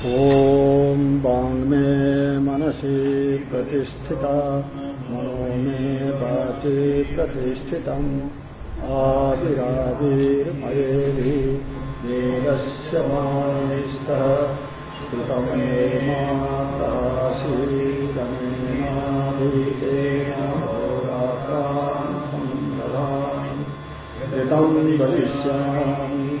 ॐ वाङ्मे मनसि प्रतिष्ठिता मनो मे वाचि प्रतिष्ठितम्। आविराविर्मयेभि वेदस्य मानिस्तः श्रुतं मे माताशीरमेनाधीतेन होरात्रान् सम्प्रदान् ऋतं वदिष्यामि।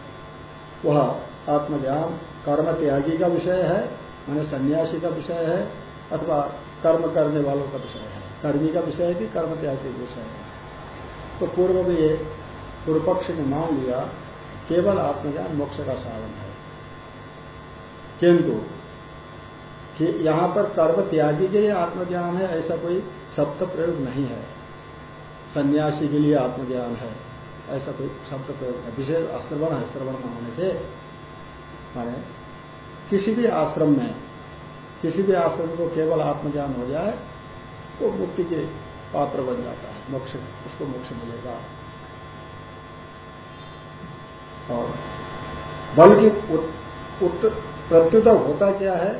वह आत्मज्ञान कर्म त्यागी का विषय है, माने सन्यासी का विषय है, अथवा कर्म करने वालों का विषय है। कर्मी का विषय कि कर्म त्यागी का विषय है। तो पूर्व में ये पूर्व पक्ष ने मान लिया, केवल आत्मज्ञान मोक्ष का साधन है। किंतु, कि यहाँ पर कर्म त्यागी के लिए आत्मज्ञान है, ऐसा कोई शब्द प्रयोग नहीं है। सन्यासी के लिए आत्मज्ञान है। ऐसा कोई शब्द प्रयोग है विशेष आश्रवण है श्रवण न होने से माने, किसी भी आश्रम में, किसी भी आश्रम को केवल आत्मज्ञान हो जाए तो मुक्ति के पात्र बन जाता है, मोक्ष, उसको मोक्ष मिलेगा। और बल्कि प्रत्युत होता क्या है?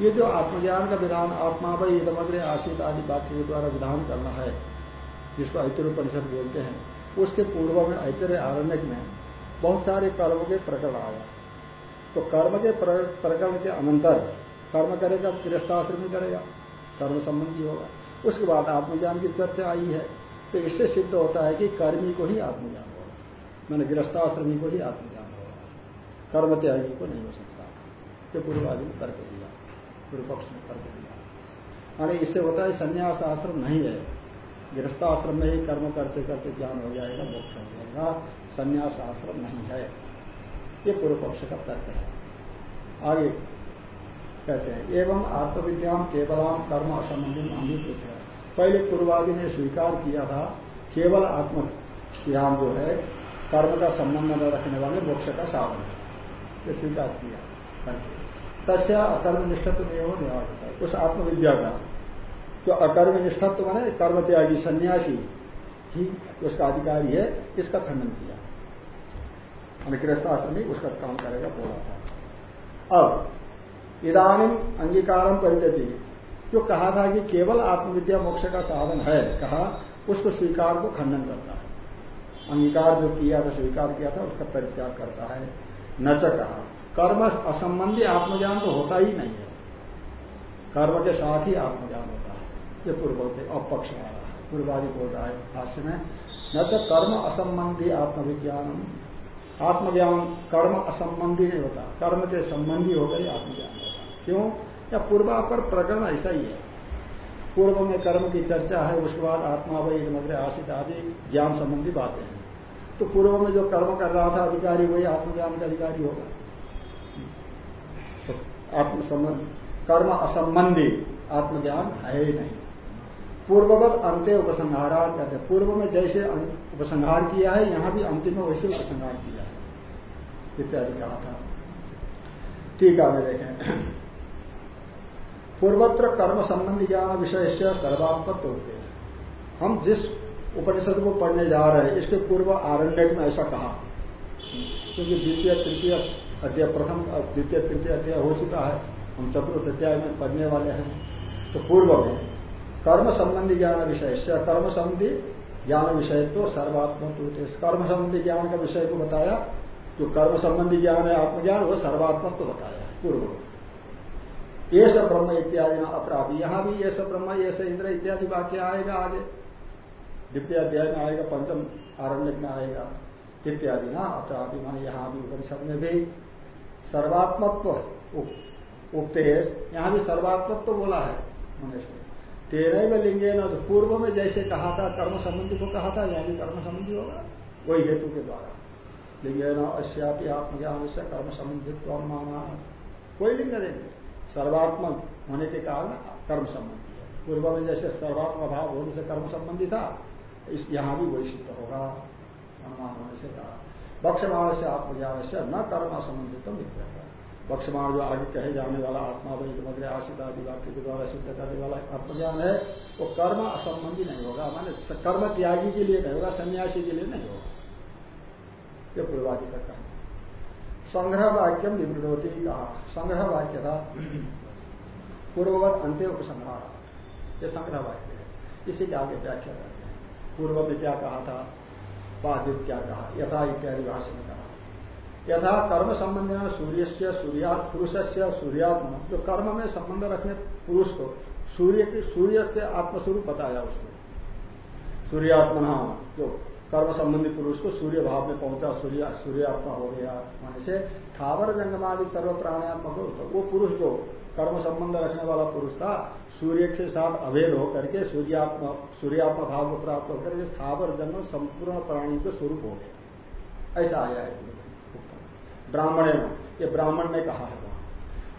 ये जो आत्मज्ञान का विधान आत्मा भाई इदमग्रे आशित आदि वाक्य के द्वारा विधान करना है, जिसको ऐतिर परिषद बोलते हैं। उसके पूर्व में ऐतरे आरण्य में बहुत सारे कर्म के प्रकरण आया तो कर्म के प्रकरण के अनंतर कर्म करेगा गृहस्थाश्रम ही करेगा कर्म संबंधी होगा। उसके बाद आत्मज्ञान की चर्चा आई है। तो इससे सिद्ध होता है कि कर्मी को ही आत्मज्ञान होगा। मैंने गृहस्थाश्रमी को ही आत्मज्ञान होगा। कर्म त्यागी को नहीं हो सकता। ये पूर्वादि ने तर्क दिया। पूर्व पक्ष ने तर्क दिया। माने इससे होता है संन्यास आश्रम नहीं है। गृहस्थाश्रम में ही कर्म करते करते ज्ञान हो जाएगा, मोक्ष हो जाएगा। संन्यास आश्रम नहीं है। ये पूर्व पक्ष का तर्क है। आगे कहते हैं, एवं आत्मविद्याम केवलाम कर्म असंबंधी अंगीकृत है। पहले पूर्वादि ने स्वीकार किया था, केवल आत्म ज्ञान जो है, कर्म का संबंध न रखने वाले मोक्ष का साधन है। ये स्वीकार किया। तस्या अकर्म निष्ठत्व में हो निवास उस आत्मविद्या का जो अकर्म निष्ठत्व माने कर्म त्यागी सन्यासी ही उसका अधिकारी है, इसका खंडन किया। अनुग्रस्तास्त्र में उसका काम करेगा बोला था। अब इदानिम अंगीकारम परिणति जो कहा था कि केवल आत्मविद्या मोक्ष का साधन है, कहा, उसको स्वीकार को खंडन करता है। अंगीकार जो किया था, स्वीकार किया था, उसका परित्याग करता है। न च कहा, कर्म असंबंधी आत्मज्ञान तो होता ही नहीं है। कर्म के साथ ही आत्मज्ञान होता है। ये पूर्व के अपक्ष आ रहा है। पूर्वादि बोल रहा है भाष्य में, न तो कर्म असंबंधी आत्मविज्ञान आत्मज्ञान कर्म असंबंधी नहीं होता। कर्म के संबंधी ही आत्मज्ञान। होता क्यों? या पूर्वापर प्रकरण ऐसा ही है। पूर्व में कर्म की चर्चा है, उसके बाद आत्मा वही मग्र आशित आदि ज्ञान संबंधी बातें हैं। तो पूर्व में जो कर्म कर रहा था अधिकारी, वही आत्मज्ञान का अधिकारी होगा। तो आत्म कर्म असंबंधी आत्मज्ञान है ही नहीं। पूर्ववत अंत्य उपसंहार कहते हैं। पूर्व में जैसे उपसंहार किया है, यहाँ भी अंतिम में वैसे उपसंहार किया है। इत्यादि कहा था। टीका में देखें। पूर्वत्र कर्म संबंधी ज्ञान विषय से सर्वात्मक होते हैं हम जिस उपनिषद को पढ़ने जा रहे हैं, इसके पूर्व आरण्यक में ऐसा कहा। क्योंकि द्वितीय, तृतीय अध्याय, प्रथम द्वितीय तृतीय अध्याय हो चुका है। हम चतुर्थ अध्याय में पढ़ने वाले हैं। तो पूर्व में कर्म संबंधी ज्ञान विषय से कर्म संबंधी ज्ञान विषय तो सर्वात्मक होते कर्म संबंधी ज्ञान का विषय को बताया, जो कर्म संबंधी ज्ञान है, आत्मज्ञान, वो सर्वात्मक तो बताया, पूर्व। ये सब ब्रह्म इत्यादि अपराधी यहाँ भी ये सब ब्रह्म ये सब इंद्र इत्यादि वाक्य आएगा आगे। द्वितीय अध्याय में आएगा, पंचम आरण्य में आएगा। इत्यादि ना अपराधी मान यहाँ भी उपनिषद में भी सर्वात्मत्व उगते यहाँ भी सर्वात्मत्व बोला है, मनुष्य। तेरह लिंगे न तो पूर्व में जैसे कहा था, कर्म संबंधी को कहा था, यानी कर्म संबंधी होगा, वही हेतु के द्वारा। लिंगे न अश्यापी आत्मज्ञान से कर्म संबंधित माना। कोई लिंग देंगे सर्वात्मक होने के कारण कर्म संबंधी है। पूर्व में जैसे सर्वात्म भाव होने से कर्म संबंधी था इस यहाँ भी वही सिद्ध होगा, अनुमान होने से कहा। बक्षमाण से आत्मज्ञान से न कर्म असंबंधित बक्षमाण जो आगे कहे जाने वाला आत्मा, वही मग्र आदि, वाक्य के द्वारा सिद्ध करने वाला आत्मज्ञान है, वो कर्म असंबंधी नहीं होगा। माने कर्म त्यागी के लिए नहीं होगा, सन्यासी के लिए नहीं होगा। ये पूर्वादि का कहना संग्रह वाक्यम निवृत्ति कहा संग्रह वाक्य था। पूर्ववत अंत्य उपसंहार। ये संग्रह वाक्य है। इसी के आगे व्याख्या करते हैं। पूर्व में क्या कहा था बाधित क्या कहा, यथा इत्यादि भाषा में कहा यथा कर्म संबंध संबंधी सूर्य से सूर्या पुरुष से सूर्यात्मा, जो कर्म में संबंध रखने पुरुष को, सूर्य के सूर्य के आत्मस्वरूप बताया उसको सूर्यात्मा, जो कर्म संबंधी पुरुष को सूर्य भाव में पहुँचा, सूर्य, सूर्यात्मा हो गया माने से थावर जंगमादि सर्व प्राणात्मक हो वो पुरुष जो कर्म संबंध रखने वाला पुरुष था, सूर्य के साथ अभेद होकर के सूर्यात्मा सूर्यात्मा भाव को प्राप्त होकर स्थावर जन्म संपूर्ण प्राणी के स्वरूप हो गया। ऐसा आया है। ब्राह्मण ये ब्राह्मण ने कहा है वहाँ।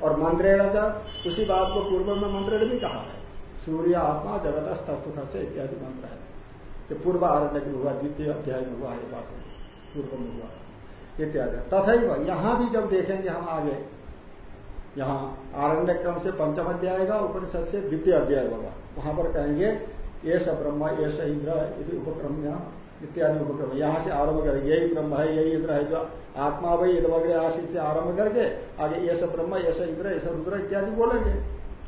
और मंत्रेण का उसी बात को पूर्व में मंत्र ने भी कहा है। सूर्य, आत्मा, जगत तस्तुख से इत्यादि मंत्र है। ये पूर्व आरण्य में हुआ, द्वितीय अध्याय में हुआ ये बात। पूर्व में हुआ इत्यादि। तथा यहाँ भी जब देखेंगे हम आगे, यहाँ आरण्य क्रम से पंचम अध्याय का उपनिषद से द्वितीय अध्याय होगा। वहाँ पर कहेंगे, ये सब ब्रह्म, ये इंद्र यदि उपक्रम इत्यादि उपक्रम। यहाँ से आरंभ करेंगे, यही ब्रह्म है, यही इंद्र है, जो आत्मा वही वगैरह आशित से आरंभ करके आगे सब ब्रह्म सब इंद्र ऐसा रुद्र इत्यादि बोलेंगे।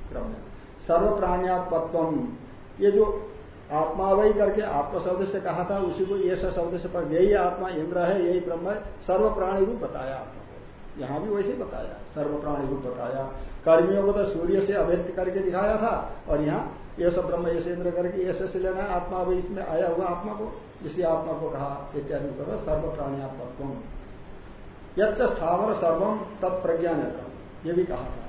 क्रम में सर्व प्राण्यात्मत्व। ये जो आत्मा वही करके आत्मा शब्द से कहा था, उसी को ये शब्द से पर यही आत्मा इंद्र है, यही ब्रह्म है, सर्व प्राणी रूप बताया आत्मा को। यहाँ भी वैसे बताया, सर्व प्राणी रूप बताया। कर्मियों को तो सूर्य से अभेद करके दिखाया था, और यहाँ ये सब ब्रह्म, ये इंद्र करके ऐसे से लेना है, आत्मा वही इसमें आया हुआ आत्मा को इसी आत्मा को कहा, इत्यादि सर्व प्राणी आत्मा यच्च स्थावर सर्वम तत्प्रज्ञा नेत्र ये भी कहा था।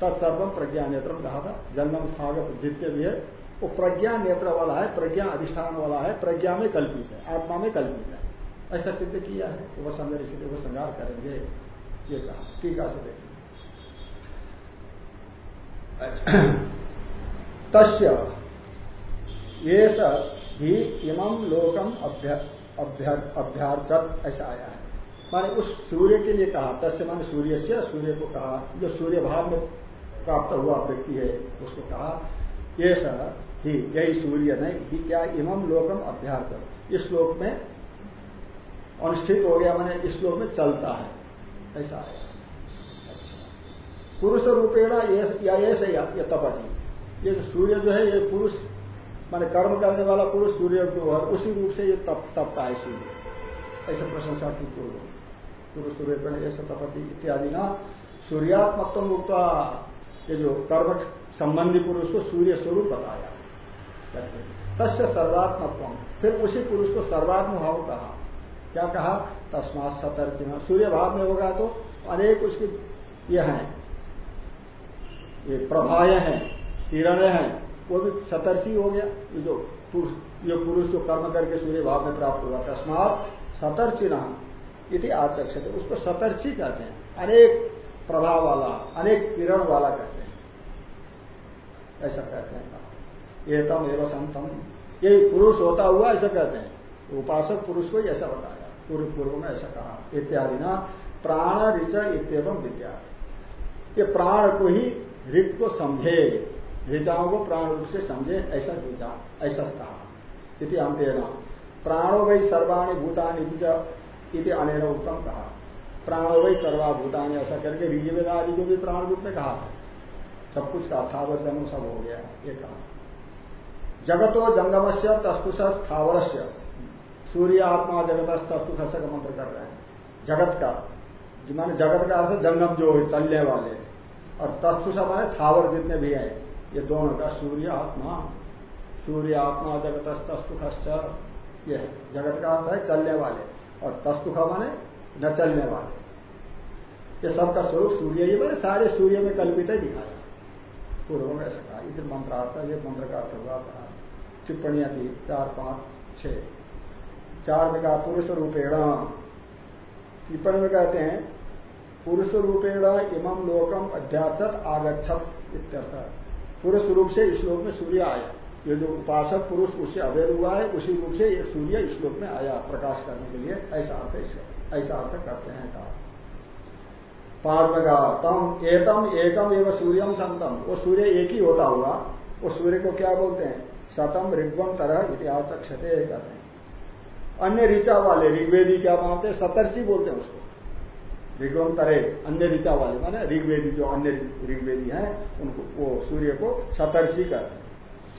तत्सर्वम प्रज्ञा नेत्र कहा था। जन्म स्थागत जितने भी है वो प्रज्ञा नेत्र वाला है, प्रज्ञा अधिष्ठान वाला है, प्रज्ञा में कल्पित है, आत्मा में कल्पित है। ऐसा सिद्ध किया है। वो संगर इसलिए वो संगार करेंगे। ये कहा। टीका से देखेंगे तस्य ये ही इमम लोकम अभ्यार्चत ऐसा आया है। माने उस सूर्य के लिए कहा, तस्य माने सूर्य से सूर्य को कहा, जो सूर्य भाव में प्राप्त हुआ व्यक्ति है, उसको कहा, ये सर ही, यही सूर्य नहीं, ही क्या इमम लोकम अभ्यास इस श्लोक में अनुष्ठित हो गया, मैंने इस श्लोक में चलता है। ऐसा है। अच्छा। पुरुष रूपेण या ऐसे ये तपति। ये सूर्य जो है, ये पुरुष, माने कर्म करने वाला पुरुष सूर्य जो है उसी रूप से ये तप, तपता है सूर्य ऐसे प्रशंसा की पूर्व पुरुष रूपेण ऐसे तपति इत्यादि ना सूर्यात्मत्व मुक्त ये जो कर्म संबंधी पुरुष को सूर्य स्वरूप बताया। तस्य सर्वात्मत्व फिर उसी पुरुष को सर्वात्म भाव कहा क्या कहा? तस्मात सतर्क सूर्य भाव में होगा तो अनेक उसकी ये हैं। ये प्रभाए हैं, किरण हैं, वो भी सतर्ची हो गया। ये जो पुरुष, ये पुरुष जो कर्म करके सूर्य भाव में प्राप्त हुआ। तस्मात सतर्चिना इति आचक्षित। उसको सतर्ची कहते हैं। अनेक प्रभाव वाला, अनेक किरण वाला कहते हैं। ऐसा कहते हैं। एतम एवं संतम। यही पुरुष होता हुआ ऐसा कहते हैं। उपासक पुरुष को ऐसा बताया। पूर्व पूर्व में ऐसा कहा। इत्यादि ना, प्राण ऋच इतम विद्या। ये प्राण को ही ऋत को समझे। ऋचाओं को प्राण रूप से समझे, ऐसा ऋचा ऐसा कहा। इति अंतेना। प्राणो वही सर्वाणी भूतानी इति अनेन उत्तम कहा। प्राण वही सर्वाभूतानी ऐसा करके ऋग्वेद आदि को भी प्राण रूप में कहा है सब कुछ कहा था जन्म सब हो गया, ये कहा। जगतो जंगम से तस्तुष सूर्य आत्मा जगत तस्तुष का मंत्र कर रहे हैं। जगत का। माने जगत का अर्थ जंगम जो है, चलने वाले। और तस्तुष माने थावर जितने भी हैं, ये दोनों का सूर्य आत्मा। सूर्य आत्मा जगत तस्तुख ये है। जगत का अर्थ है चलने वाले। और तस्तुख माने न चलने वाले। ये सबका स्वरूप सूर्य ही मैंने, सारे सूर्य में कल्पित ही दिखाया। पूर्व में ऐसा कहा, इधर मंत्रार्थ ये मंत्र का अर्थ हुआ था टिप्पणियाँ थी, चार, पाँच, छह। चार में कहा, पुरुष रूपेण। टिप्पणी में कहते हैं, पुरुष रूपेण इमम लोकम अध्यात्त आगछत इत्यर्थ। पुरुष रूप से इस लोक में सूर्य आया। ये जो उपासक पुरुष उससे अभेद हुआ है, उसी रूप से ये सूर्य इस लोक में आया प्रकाश करने के लिए। ऐसा अर्थ ऐसा अर्थ करते हैं कहा। में तम एकम एकम एवं सूर्यम संतम। वो सूर्य एक ही होता हुआ, वो सूर्य को क्या बोलते हैं? सतम ऋग्वम तरह इतिहास क्षते कहते हैं। अन्य ऋचा वाले, ऋग्वेदी क्या मानते हैं? सतर्षि बोलते हैं उसको। ऋग्वम तरे अन्य ऋचा वाले, माने ऋग्वेदी जो अन्य ऋग्वेदी हैं, उनको वो सूर्य को सतर्षि कहते हैं।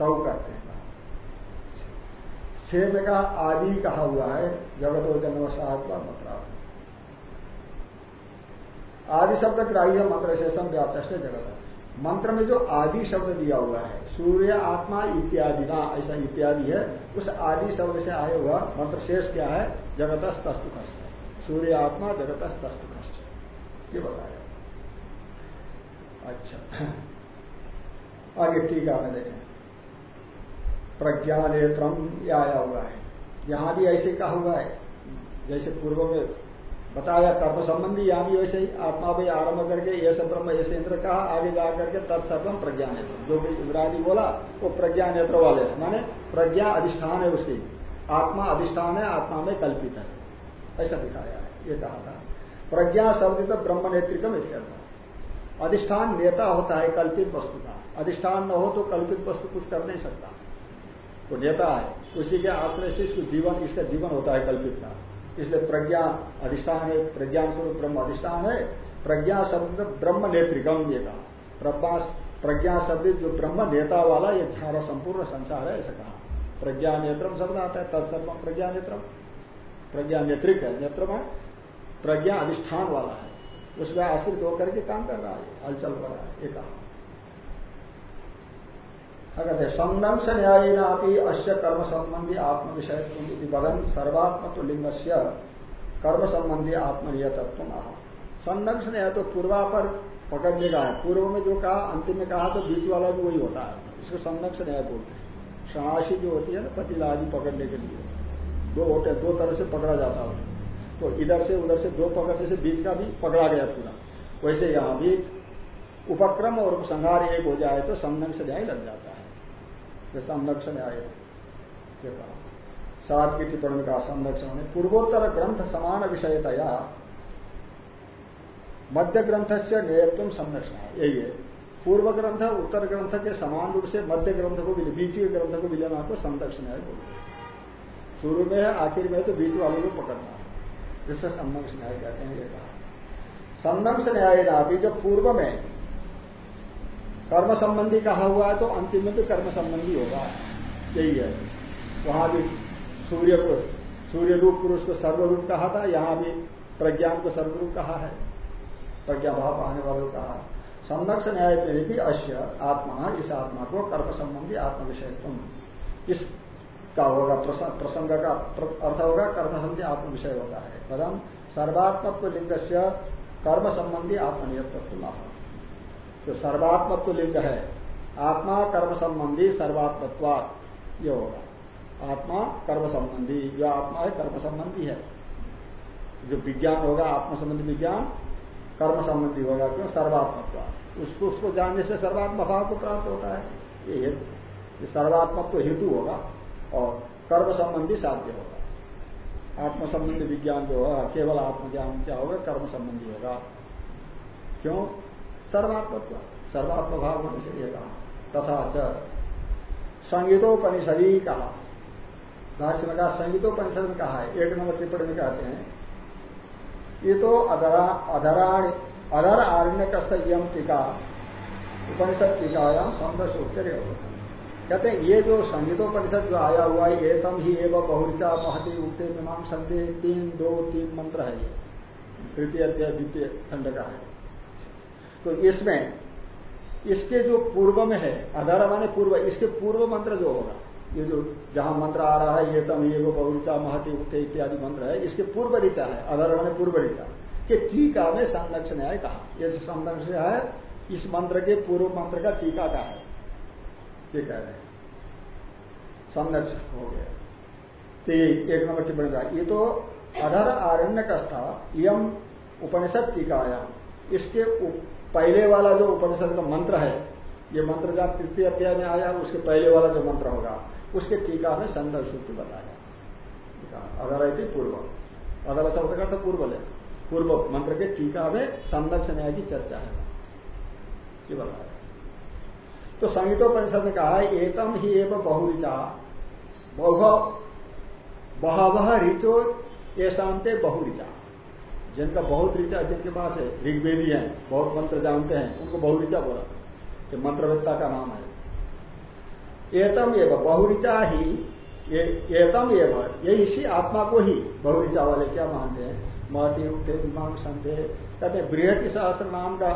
सौ कहते हैं। छेद का आदि कहा हुआ है, जगत और जन्म सात मत्रा। आदि शब्द ग्राह्य मंत्र शेषम व्याचष्ट जगत। मंत्र में जो आदि शब्द दिया हुआ है, सूर्य, आत्मा, इत्यादि ना, ऐसा इत्यादि है, उस आदि शब्द से आया हुआ मंत्र शेष क्या है? जगत तस्तु कष्ट सूर्य, आत्मा जगत तस्तु कष्ट ये बताया। अच्छा। आगे टीका में देखें। प्रज्ञा नेत्रम आया हुआ है। यहाँ भी ऐसे कहा हुआ है। जैसे पूर्व में बताया कर्म संबंधी यहाँ भी वैसे ही आत्मा भाई आरंभ करके ये सब ब्रह्म ऐसे इंद्र कहा, आगे जा करके तत्सर्वम प्रज्ञा नेत्र जो भी इंद्रादि बोला, वो प्रज्ञा नेत्र वाले है। माने प्रज्ञा अधिष्ठान है उसकी। आत्मा अधिष्ठान है, आत्मा में कल्पित है। ऐसा दिखाया है। ये कहा था। प्रज्ञा शब्द तो ब्रह्म नेत्रिकम अधिष्ठान नेता होता है कल्पित वस्तु का। अधिष्ठान न हो तो कल्पित वस्तु कुछ कर नहीं सकता। वो नेता है, उसी के आश्रय से इसको जीवन, इसका जीवन होता है कल्पित का। इसलिए प्रज्ञा अधिष्ठान है, प्रज्ञान स्वरूप ब्रह्म अधिष्ठान है, प्रज्ञा शब्द ब्रह्म नेत्रिकम ये कहा प्रज्ञा शब्द जो ब्रह्म नेता वाला, ये सारा संपूर्ण संसार है, ऐसा कहा। प्रज्ञा नेत्रम शब्द आता है तत्सर्व प्रज्ञा नेत्रम। प्रज्ञा नेत्रिक है नेत्र प्रज्ञा अधिष्ठान वाला है। उसमें आश्रित होकर के काम कर रहा है, हलचल कर रहा है, ये कहा। कहते संदंश न्याय अश्य कर्म संबंधी आत्म विषय वदन सर्वात्मत्व लिंग से कर्म संबंधी आत्मनियतत्व संदंश न्याय तो पूर्वा पर पकड़ने का है। पूर्व में जो कहा, अंतिम में कहा तो बीच वाला भी वही होता है। इसको संदक्ष न्याय बोलते हैं। शणाशी जो होती है ना पतिला पकड़ने के लिए। दो होते हैं, दो तरह से पकड़ा जाता है। तो इधर से उधर से दो पकड़ने से बीच का भी पकड़ा गया पूरा। वैसे यहाँ भी उपक्रम और उपसंहार एक हो जाए तो संदंश न्याय लग जाता है। ये संरक्षण आए ये कहा। सात की टिप्पणी कहा, संरक्षण में पूर्वोत्तर ग्रंथ समान विषयतया मध्य ग्रंथ से नेयत्व संरक्षण है। यही है। पूर्व ग्रंथ, उत्तर ग्रंथ के समान रूप से मध्य ग्रंथ को बीच के ग्रंथ को विलेना को संरक्षण है शुरू में है, आखिर में तो बीच वाले को पकड़ना जिससे संरक्षण न्याय कहते हैं, ये कहा। संरक्ष न्याय ना भी जब पूर्व में कर्म संबंधी कहा हुआ है तो अंतिम में भी कर्म संबंधी होगा। यही है। वहाँ भी सूर्य को सूर्य रूप पुरुष को सर्वरूप कहा था, यहाँ भी प्रज्ञान को सर्वरूप कहा है। प्रज्ञा भाव आने वालों कहा। संरक्ष न्याय में भी अश्य आत्मा, इस आत्मा को कर्म संबंधी आत्म विषय इस का होगा प्रसंग का अर्थ होगा कर्म संबंधी आत्म विषय होता है। कदम सर्वात्मत्व लिंग से कर्म संबंधी आत्मनियत्व जो सर्वात्मत्व लिंग है, आत्मा कर्म संबंधी सर्वात्मत्व ये होगा। आत्मा कर्म संबंधी, जो आत्मा है, कर्म संबंधी है। जो विज्ञान होगा, आत्म संबंधी विज्ञान, कर्म संबंधी होगा, क्यों? सर्वात्मत्व उसको उसको जानने से सर्वात्म भाव को प्राप्त होता है। ये ये सर्वात्मत्व हेतु होगा और कर्म संबंधी साध्य होगा। आत्म संबंधी विज्ञान जो होगा, केवल आत्मज्ञान क्या होगा? कर्म संबंधी होगा। क्यों? सर्वात्मत्व सर्वात्म भाव होने से ये कहा। तथा च संगीतोपनिषद ही कहा भाष्य में कहा, संगीतोपनिषद में कहा है। एक नंबर टिप्पणी में कहते हैं, ये तो अधरा आरण्य कस्त यम टीका, उपनिषद टीकायाम संदर्श उत्तर कहते हैं, ये जो संगीतोपनिषद जो आया हुआ है ये तम ही एवं बहुरिचा महती उगते मीमांस तीन दो तीन मंत्र है ये। तृतीय अध्याय, द्वितीय खंड का है। तो इसमें, इसके जो पूर्व में है अधर माने पूर्व, इसके पूर्व मंत्र जो होगा, ये जो जहाँ मंत्र आ रहा है, ये तम, ये वो बहुता महती उठे इत्यादि मंत्र है, इसके पूर्व ऋचा है अधर माने पूर्व ऋचा, के टीका में संरक्षण न्याय कहा। ये जो संरक्षण है, इस मंत्र के पूर्व मंत्र का टीका का है। ये कह रहे हैं। संरक्षण हो गया। तो एक नंबर टिप्पणी का ये तो अधर आरण्य का कस्था यम उपनिषद टीकाया, इसके पहले वाला जो उपनिषद का मंत्र है, ये मंत्र जब तृतीय अध्याय में आया, उसके पहले वाला जो मंत्र होगा, उसके टीका में संदर्भ सूत्र बताया। अगर थी पूर्व, अगर शब्द का था पूर्व ले। पूर्व मंत्र के टीका में संदर्भ न्याय की चर्चा है। ये बताया। तो संगीतोपनिषद ने कहा एकम ही एवं बहुरिचा। बहु बहवह रिचो ये शांति जिनका बहुत ऋचा जिनके पास है, ऋग्वेदी है, बहुत मंत्र जानते हैं, उनको बहु बहुरिचा बोला ये मंत्रवेत्ता का नाम है। एतम एवं बहुरिचा ही एतम एव, ये इसी आत्मा को ही बहुरिचा वाले क्या मानते हैं? महती उठे दिमाग संते कहते हैं बृहति शास्त्र नाम का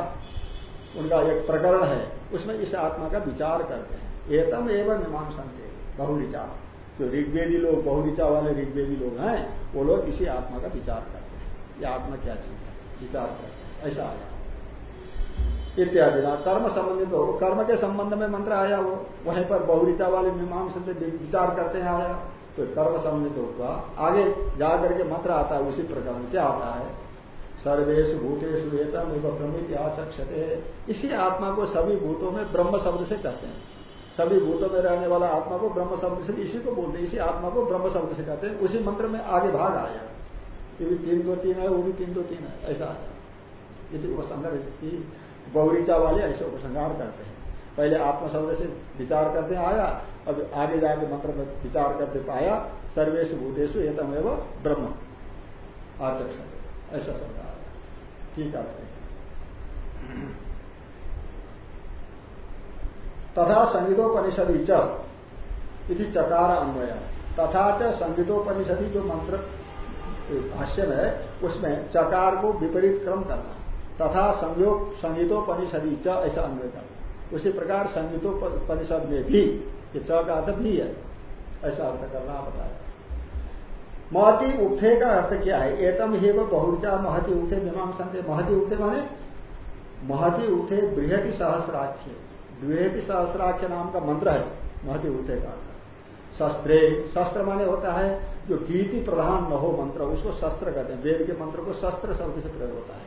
उनका एक प्रकरण है, उसमें इस आत्मा का विचार करते हैं। एतम एवं मीमांसन्ते बहुरिचा जो ऋग्वेदी लोग बहुरिचा वाले ऋग्वेदी लोग हैं, वो लोग इसी आत्मा का विचार करते हैं। ये आत्मा क्या चीज़ है? विचार करते हैं। ऐसा आया इत्यादि। ना कर्म संबंधित हो। कर्म के संबंध में मंत्र आया वो। वहीं पर बहुरिचा वाले मीमांस विचार करते हैं आया। तो कर्म संबंधित होगा। आगे जाकर के मंत्र आता है उसी प्रकार में। क्या आता है? सर्वेश भूतेश वेतम एवं प्रमित आचक्षते। इसी आत्मा को सभी भूतों में ब्रह्म शब्द से कहते हैं। सभी भूतों में रहने वाला आत्मा को ब्रह्म शब्द से इसी को बोलते हैं। इसी आत्मा को ब्रह्म शब्द से कहते हैं। उसी मंत्र में आगे भाग आया। ये भी तीन दो तीन है, वो भी तीन दो तीन है। ऐसा यदि उपसंहार बहुरीचा वाले ऐसे उपसंहार करते हैं। पहले आत्मा शब्द से विचार करते आया, अब आगे जाके मंत्र में विचार करते पाया सर्वेश भूतेश एतमेव ब्रह्म। आचक शब्द ऐसा शब्द आया ठीक है तथा संगीतोपनिषदि चकार अन्वय। तथा च जो मंत्र भाष्य में उसमें चकार को विपरीत क्रम करना, तथा संयोग संगीतोपनिषदि च ऐसा अन्वय करना उसी प्रकार संगीतोपनिषद में भी, ये च का अर्थ भी है, ऐसा अर्थ करना बताया। महति उठे का अर्थ क्या है? एतम वो बहुचा महति उठे मीमांसा महति उठे माने? महति उठे बृहति सहस्राख्य। द्विरेपी सहस्त्राख्य नाम का मंत्र है, महती उठे का शस्त्रे, शस्त्र माने होता है जो गीति प्रधान न हो मंत्र, उसको शस्त्र कहते हैं। वेद के मंत्र को शस्त्र शब्द से प्रयोग होता है।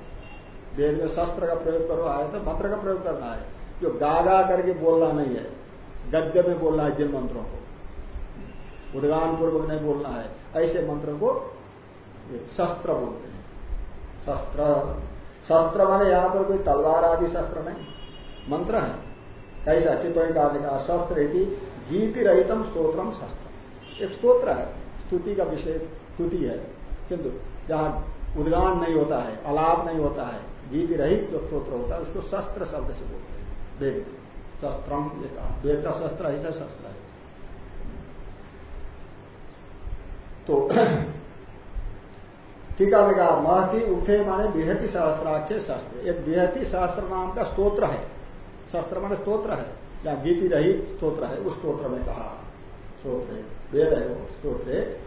वेद में शस्त्र का प्रयोग करो, आए तो मंत्र का प्रयोग करना है। जो गा गा करके बोलना नहीं है, गद्य में बोलना है जिन मंत्रों को। उदगान पूर्वक नहीं बोलना है, ऐसे मंत्र को शस्त्र बोलते हैं। शस्त्र शस्त्र माने यहाँ पर कोई तलवार आदि शस्त्र नहीं। मंत्र है। कैसा टिप्पणी का शस्त्र गीति रहितम स्त्रोत्रम शस्त्र एक स्त्रोत्र है। स्तुति का विषय स्तुति है, किंतु जहाँ उद्गान नहीं होता है, अलाप नहीं होता है गीति रहित जो स्त्रोत्र होता है, उसको शस्त्र शब्द से बोलते हैं। वेद। शस्त्रम वेद का शस्त्र ऐसा शस्त्र है। तो टीका में कहा, महती उठे माने बृहति सहस्त्राख्य शस्त्र। एक बृहति सहस्त्र नाम का स्त्रोत्र है। शस्त्र माने स्त्रोत्र है। या गीति रहित स्त्रोत्र है, उस स्त्रोत्र में कहा, स्त्रोत्र वेद है वो स्त्रोत्र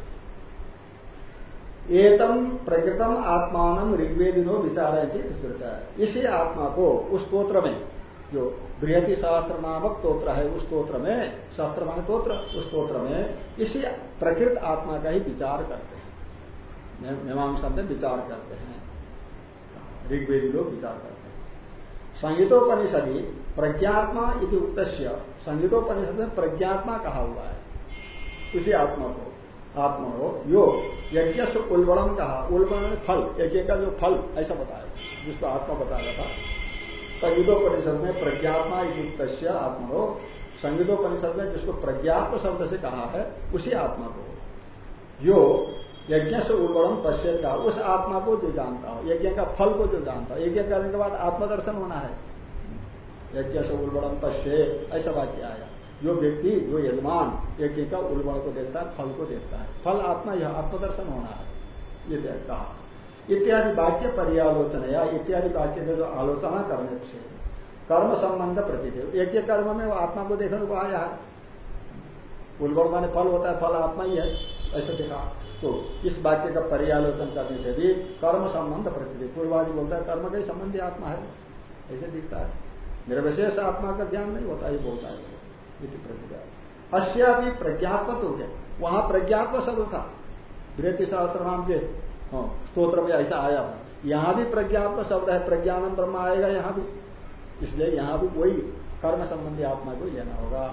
एतम प्रकृतम आत्मान ऋग्वेदिनो विचार इसी आत्मा को उस स्त्रोत्र में, जो बृहति शास्त्र नामक स्त्रोत्र है, उस स्त्रोत्र में शास्त्र मान स्त्रोत्र उस स्त्रोत्र में इसी प्रकृत आत्मा का ही विचार करते हैं। मीमांसा में विचार करते हैं। ऋग्वेदी लोग विचार करते हैं। संगीतोपनिषदि प्रज्ञात्मा इति उक्त संगीतोपनिषद में प्रज्ञात्मा कहा हुआ है। इसी आत्मा को। आत्मा हो, यो, यज्ञ से उलबड़म कहा। उलबड़न फल, यज्ञ का जो फल, ऐसा बताया। जिसको आत्मा बताया था। संगीतोपनिषद में प्रज्ञात्मा युक्त आत्मा हो। संगीतोपनिषद में जिसको प्रज्ञात्म शब्द से कहा है, उसी आत्मा को। यो, यज्ञ से उर्वरम पश्चिम का उस आत्मा को जो जानता हो। यज्ञ का फल को जो जानता हो। यज्ञ करने के बाद आत्मदर्शन होना है। यज्ञ से उर्वरम पश्चे ऐसा वाक्य आया। जो व्यक्ति, जो यजमान यज्ञ का उर्वण को देखता है, फल को देखता है। फल आत्मा, यह आत्मदर्शन होना है, ये कहा। इत्यादि वाक्य पर्यालोचना या इत्यादि वाक्य का जो आलोचना करने से कर्म संबंध प्रतिदेव यज्ञ कर्म में वो आत्मा को देखने को आया है। उल्बण माने फल होता है, फल आत्मा ही है, ऐसा देखा। तो इस वाक्य का पर्यालोचन करने से भी कर्म संबंध प्रतिदि पूर्वादि बोलता है, कर्म का ही संबंधी आत्मा है। ऐसे दिखता है। निर्विशेष आत्मा का ज्ञान नहीं होता, ये बोलता है। प्रतिज्ञा अश्या भी प्रज्ञात्मक हो गया। वहाँ प्रज्ञात्म शब्द था। वृत्ति शास्त्र नाम के स्त्रोत्र में ऐसा आया यहाँ भी प्रज्ञात्म शब्द है प्रज्ञानम ब्रह्म आएगा यहाँ भी। इसलिए यहाँ भी वही कर्म संबंधी आत्मा को लेना होगा।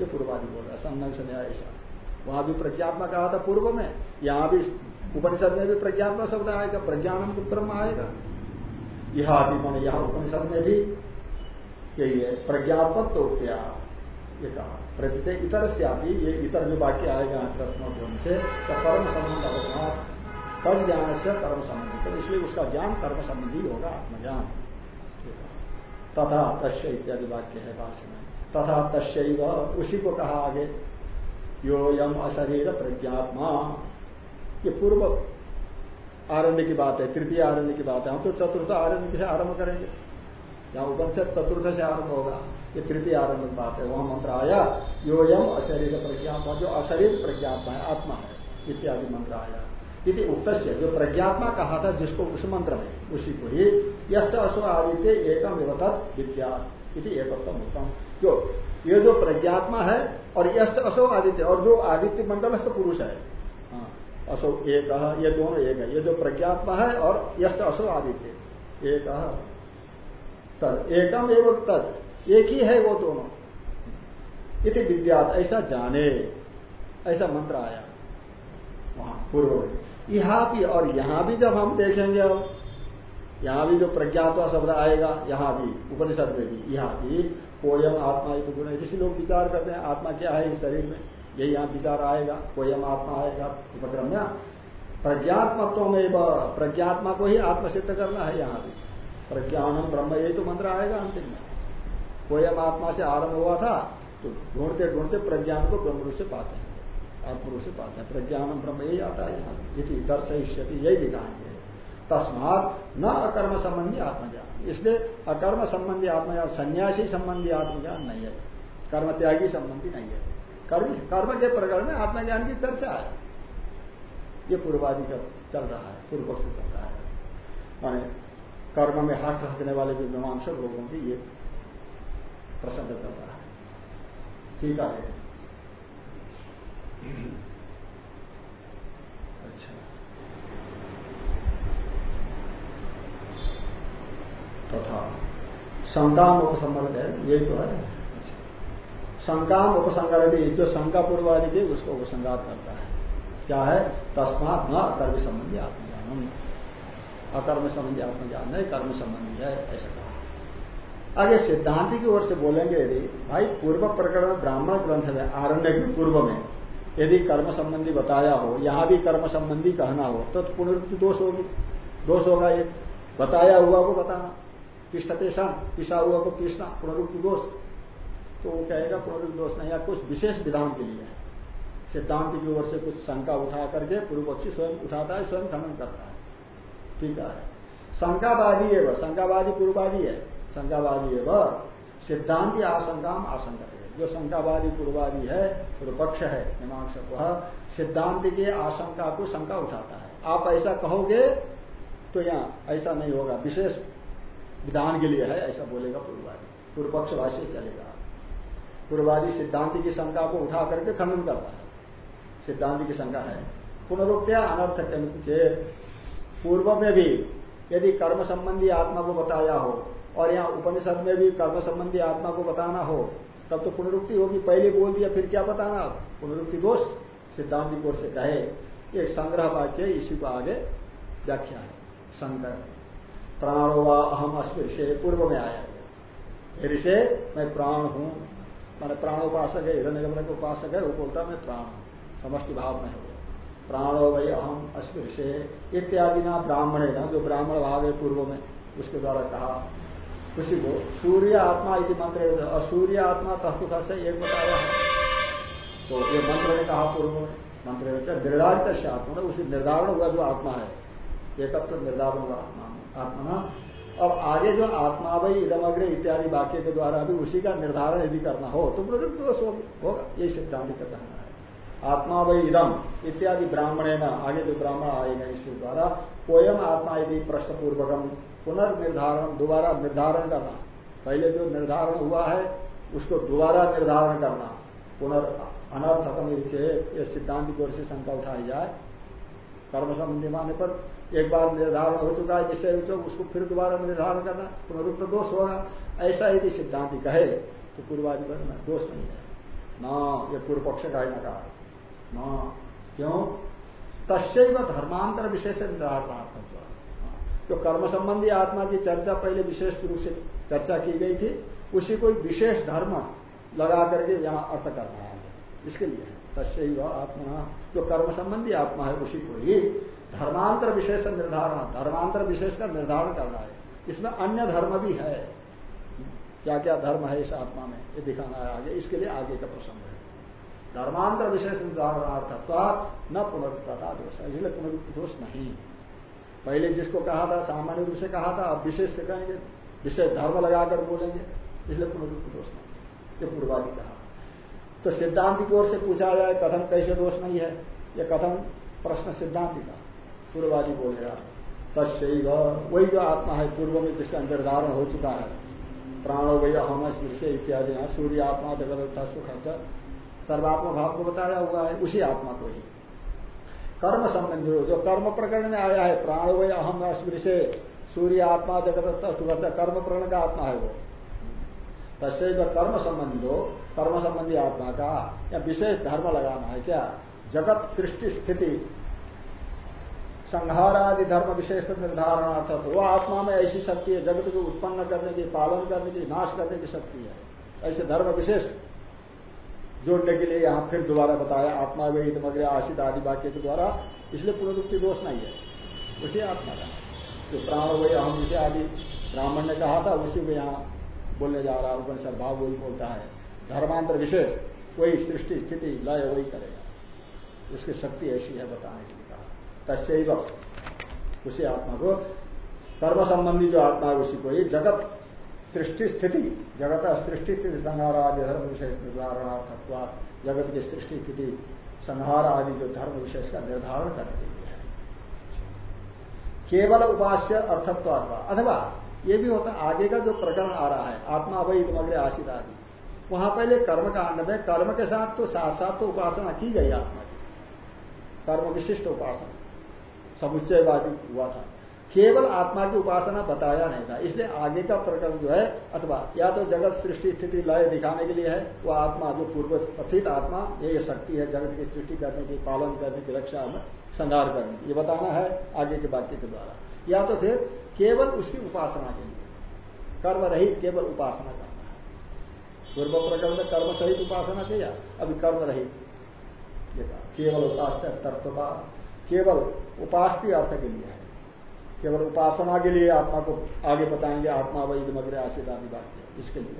ये पूर्वादि बोल रहा है, संगम से ऐसा। वहाँ भी प्रज्ञात्मा कहा था पूर्व में। यहाँ भी उपनिषद में भी प्रज्ञात्मा शब्द आएगा प्रज्ञानम ब्रह्म आएगा। यह आदि मन यहाँ उपनिषद में भी यही है प्रज्ञात्मक तो क्या ये कहा प्रति इतर से आती ये इतर जो वाक्य आएगा प्रथम से तो कर्म संबंध अवधान तद ज्ञान से कर्म संबंधी तो इसलिए उसका ज्ञान कर्म संबंधी होगा, आत्मज्ञान। तथा तस्य इत्यादि वाक्य है भाषण में। तथा तस्व उसी को कहा आगे। यो यम अशरीर प्रज्ञात्मा ये पूर्व आरण्य की बात है, तृतीय आरण्य की बात है। हम तो चतुर्थ आरण्य से आरंभ करेंगे। जहाँ उपनिषद चतुर्थ से आरंभ होगा। ये तृतीय आरंभ बात है वहाँ मंत्र आया यो यम अशरीर प्रज्ञात्मा जो अशरीर प्रज्ञात्मा है आत्मा है इत्यादि मंत्र आया। यदि उक्त जो प्रज्ञात्मा कहा था जिसको उस मंत्र में उसी को ही यश अश्व आदित्य एकम विवत विद्या एकत्म उत्तम जो ये जो प्रज्ञात्मा है और यश अशो आदित्य और जो आदित्य मंडल तो पुरुष है। हाँ, अशो एक ये दोनों एक है। ये जो प्रज्ञात्मा है और यश अशो आदित्य एक एकम एवं तद एक ही है वो दोनों। इति विद्यात, ऐसा जाने, ऐसा मंत्र आया। वहाँ पूर्व में। यहाँ भी और यहाँ भी जब हम देखेंगे अब, यहाँ भी जो प्रज्ञात्मा शब्द आएगा, यहाँ भी, उपनिषद में भी, यहाँ भी कोयम आत्मा तो गुण जिसे लोग विचार करते हैं, आत्मा क्या है इस शरीर में? यही यहाँ विचार आएगा, कोयम आत्मा आएगा उपक्रम्या प्रज्ञात्मत्व में प्रज्ञात्मा को ही आत्म सिद्ध करना है यहाँ भी। प्रज्ञानम ब्रह्म, यही तो मंत्र आएगा अंतिम में। कोयम आत्मा से आरंभ हुआ था तो ढूंढते ढूंढते प्रज्ञान को ब्रह्म रूप से पाते हैं। आत्मरूप से पाते हैं। प्रज्ञान ब्रह्म यही आता है यहाँ। इति दर्शयिष्यति, यही दिखाएँगे तस्मात न अकर्म संबंधी आत्मज्ञान। इसलिए अकर्म संबंधी आत्मज्ञान, सन्यासी संबंधी आत्मज्ञान नहीं है। कर्म त्यागी संबंधी नहीं है। कर्म कर्म के प्रकरण में आत्मज्ञान की चर्चा है। ये पूर्वादि का चल रहा है पूर्व से चल रहा है। माने कर्म में हाथ रखने वाले जो मीमांसक लोगों की ये प्रसंग करता है। ठीक है। अच्छा। तथा शंकाम उपसंगत है, यही तो है। अच्छा। शंकाम उपसंगत जो शंका पूर्वादि के, उसको उपसंगात करता है। क्या है? तस्मात न अकर्म संबंधी आत्मज्ञान अकर्म संबंधी आत्मज्ञान नहीं, कर्म संबंधी है, ऐसा कहा। आगे सिद्धांति की ओर से बोलेंगे यदि भाई पूर्व प्रकरण में ब्राह्मण ग्रंथ में आरण्य भी पूर्व में यदि कर्म संबंधी बताया हो यहाँ भी कर्म संबंधी कहना हो तो, तो पुनरुक्ति दोष होगी। दोष होगा ये। बताया हुआ को बताना। पिष्ट पेशान पिसा हुआ को पीसना पुनरुक्ति दोष। तो वो कहेगा पुनरुक्ति दोष नहीं या कुछ विशेष विधान के लिए। सिद्धांत की ओर से कुछ शंका उठा करके पूर्व पक्षी स्वयं उठाता है स्वयं खनन करता है। ठीक है। शंकावादी है वह शंकावादी पूर्ववादी है। शंकावादी है सिद्धांत आशंका आशंका जो शंकावादी पूर्वादी है पूर्व पक्ष है, मीमांसक वह। सिद्धांत की आशंका को शंका उठाता है। आप ऐसा कहोगे तो यहाँ ऐसा नहीं होगा। विशेष विधान के लिए है, ऐसा बोलेगा पूर्वादी। पूर्व पक्ष भाष्य चलेगा। पूर्वादी सिद्धांति की शंका को उठा करके खंडन करता है। सिद्धांति की शंका है। पुनरुक्त्या अनर्थ से पूर्व में भी यदि कर्म संबंधी आत्मा को बताया हो और यहाँ उपनिषद में भी कर्म संबंधी आत्मा को बताना हो, तब तो पुनरुक्ति होगी। पहले बोल दिया, फिर क्या बताना? आप पुनरुक्ति दोष, सिद्धांत कोर से कहे। एक संग्रह वाक्य इसी को आगे व्याख्या है। शंकर, प्राणो व अहम अस्पृश्य पूर्व में आया ऋषे, मैं प्राण हूँ। मैंने प्राणोपासक है हिरण्य गमन के उपासक है, वो बोलता मैं प्राण हूँ। समष्टि भाव में है प्राणो वही अहम अस्पृश्य इत्यादि ना ब्राह्मण है ना, जो ब्राह्मण भाव है पूर्व में, उसके द्वारा कहा। उसी को सूर्य आत्मा इति मंत्र और सूर्य आत्मा तस्तुत से एक बताया है। तो ये मंत्र ने कहा पूर्व मंत्र निर्धारित से आत्मा उसी निर्धारण हुआ जो आत्मा है। एकत्व तो निर्धारण हुआ आत्मा आत्मा अब आगे जो आत्मा भाई इदमग्र इत्यादि वाक्य के द्वारा भी उसी का निर्धारण यदि करना हो तो प्रवृत्त दोष होगा। यही सिद्धांत का कहना है। आत्मा वही इदम, इत्यादि ब्राह्मण ना आगे जो ब्राह्मण आएगा इसके द्वारा, कोयम आत्मा यदि प्रश्न पूर्वकम पुनर्निर्धारण, दोबारा निर्धारण करना। पहले जो निर्धारण हुआ है, उसको दोबारा निर्धारण करना। पुनर् अनर्थकम ये सिद्धांत की ओर से शंका उठाई जाए। कर्म संबंधी माने पर एक बार निर्धारण हो चुका है निश्चय उसको फिर दोबारा निर्धारण करना, पुनरुक्त दोष होगा। ऐसा यदि सिद्धांत कहे तो पूर्वादि पर दोष नहीं है। न, ये पूर्व पक्ष का ही न कहा न, क्यों? तस्व धर्मांतर विशेष निर्धारणात्मक जो कर्म संबंधी आत्मा की चर्चा पहले विशेष रूप से चर्चा की गई थी, उसी को विशेष धर्म लगा करके यहाँ अर्थ करना है। इसके लिए तस्व आत्मा जो कर्म संबंधी आत्मा है, उसी को ही धर्मांतर विशेष निर्धारण, धर्मांतर विशेष का निर्धारण करना है। इसमें अन्य धर्म भी है। क्या क्या धर्म है इस आत्मा में, ये दिखाना है आगे। इसके लिए आगे का प्रसंग है। धर्मांतर विशेष निर्धारणार्थत्वा न पुनरुक्ता दोष है। इसलिए पुनरुक्ति दोष नहीं। पहले जिसको कहा था, सामान्य रूप से कहा था, अब विशेष से कहेंगे, विशेष धर्म लगाकर बोलेंगे, इसलिए पुनरुक्ति दोष नहीं ये पूर्वादि कहा। तो सिद्धांत की ओर से पूछा जाए, कथन कैसे दोष नहीं है यह कथन प्रश्न सिद्धांत का पूर्वादि बोलेगा तस्व वही जो आत्मा है, पूर्व में जिसका निर्धारण हो चुका है, प्राणो वही अहम स्मृश्य इत्यादि सूर्य आत्मा, जगत सुख सर्वात्मा भाव को बताया हुआ है, उसी आत्मा को ही। कर्म संबंधी हो जो कर्म प्रकरण में आया है, प्राण वही अहम स्मृश्य सूर्य आत्मा, जगत सुख कर्म प्रकरण का आत्मा है वो। तस्व कर्म संबंधी हो कर्म संबंधी आत्मा का या विशेष धर्म लगाना है क्या? जगत, सृष्टि, स्थिति संहार आदि धर्म विशेष निर्धारणार्थ वो आत्मा में ऐसी शक्ति है, जगत को उत्पन्न करने की, पालन करने की, नाश करने की शक्ति है। ऐसे धर्म विशेष जोड़ने के लिए यहाँ फिर दोबारा बताया, आत्मा वे इतमग्र आशित आदि वाक्य के द्वारा, इसलिए पुनरुक्ति दोष नहीं है। उसी आत्मा का। जो प्राण वही अहम जिसे आदि, ब्राह्मण ने कहा था, उसी को यहाँ बोलने जा रहा उपनिषद भाव वही बोलता है। धर्मांतर विशेष वही सृष्टि, स्थिति, लय, वही करेगा। उसकी शक्ति ऐसी है बताने के लिए कहा। तस्व उसी आत्मा को कर्म संबंधी जो आत्मा है, उसी को ही जगत सृष्टि स्थिति जगत सृष्टि स्थिति संहार आदि धर्म विशेष निर्धारणार्थत्व जगत की सृष्टि स्थिति संहार आदि जो धर्म विशेष का निर्धारण करने के लिए है। केवल उपास्य अर्थत्व अथवा ये भी होता है, आगे का जो प्रकरण आ रहा है, आत्मा वही तुमग्र आशित आदि, वहाँ पहले कर्म कांड में कर्म के साथ तो साथ साथ तो उपासना की गई आत्मा की। कर्म विशिष्ट उपासना, समुच्चयवादी हुआ था। केवल आत्मा की उपासना बताया नहीं था। इसलिए आगे का प्रकरण जो है, अथवा या तो जगत सृष्टि स्थिति लय दिखाने के लिए है, वो आत्मा जो पूर्व कथित आत्मा, ये शक्ति है जगत की सृष्टि करने की, पालन करने की, रक्षा में संहार करने की। ये बताना है आगे के वाक्य के द्वारा। या तो फिर केवल उसकी उपासना के लिए। कर्म रहित केवल उपासना करना है। पूर्व प्रकरण में कर्म सहित उपासना किया, अभी कर्म रहित। केवल उपासना तत्व केवल उपास अर्थ के लिए है। केवल उपासना के लिए आत्मा को आगे बताएँगे, आत्मा वही मग्र आशित आदि वाक्य इसके लिए।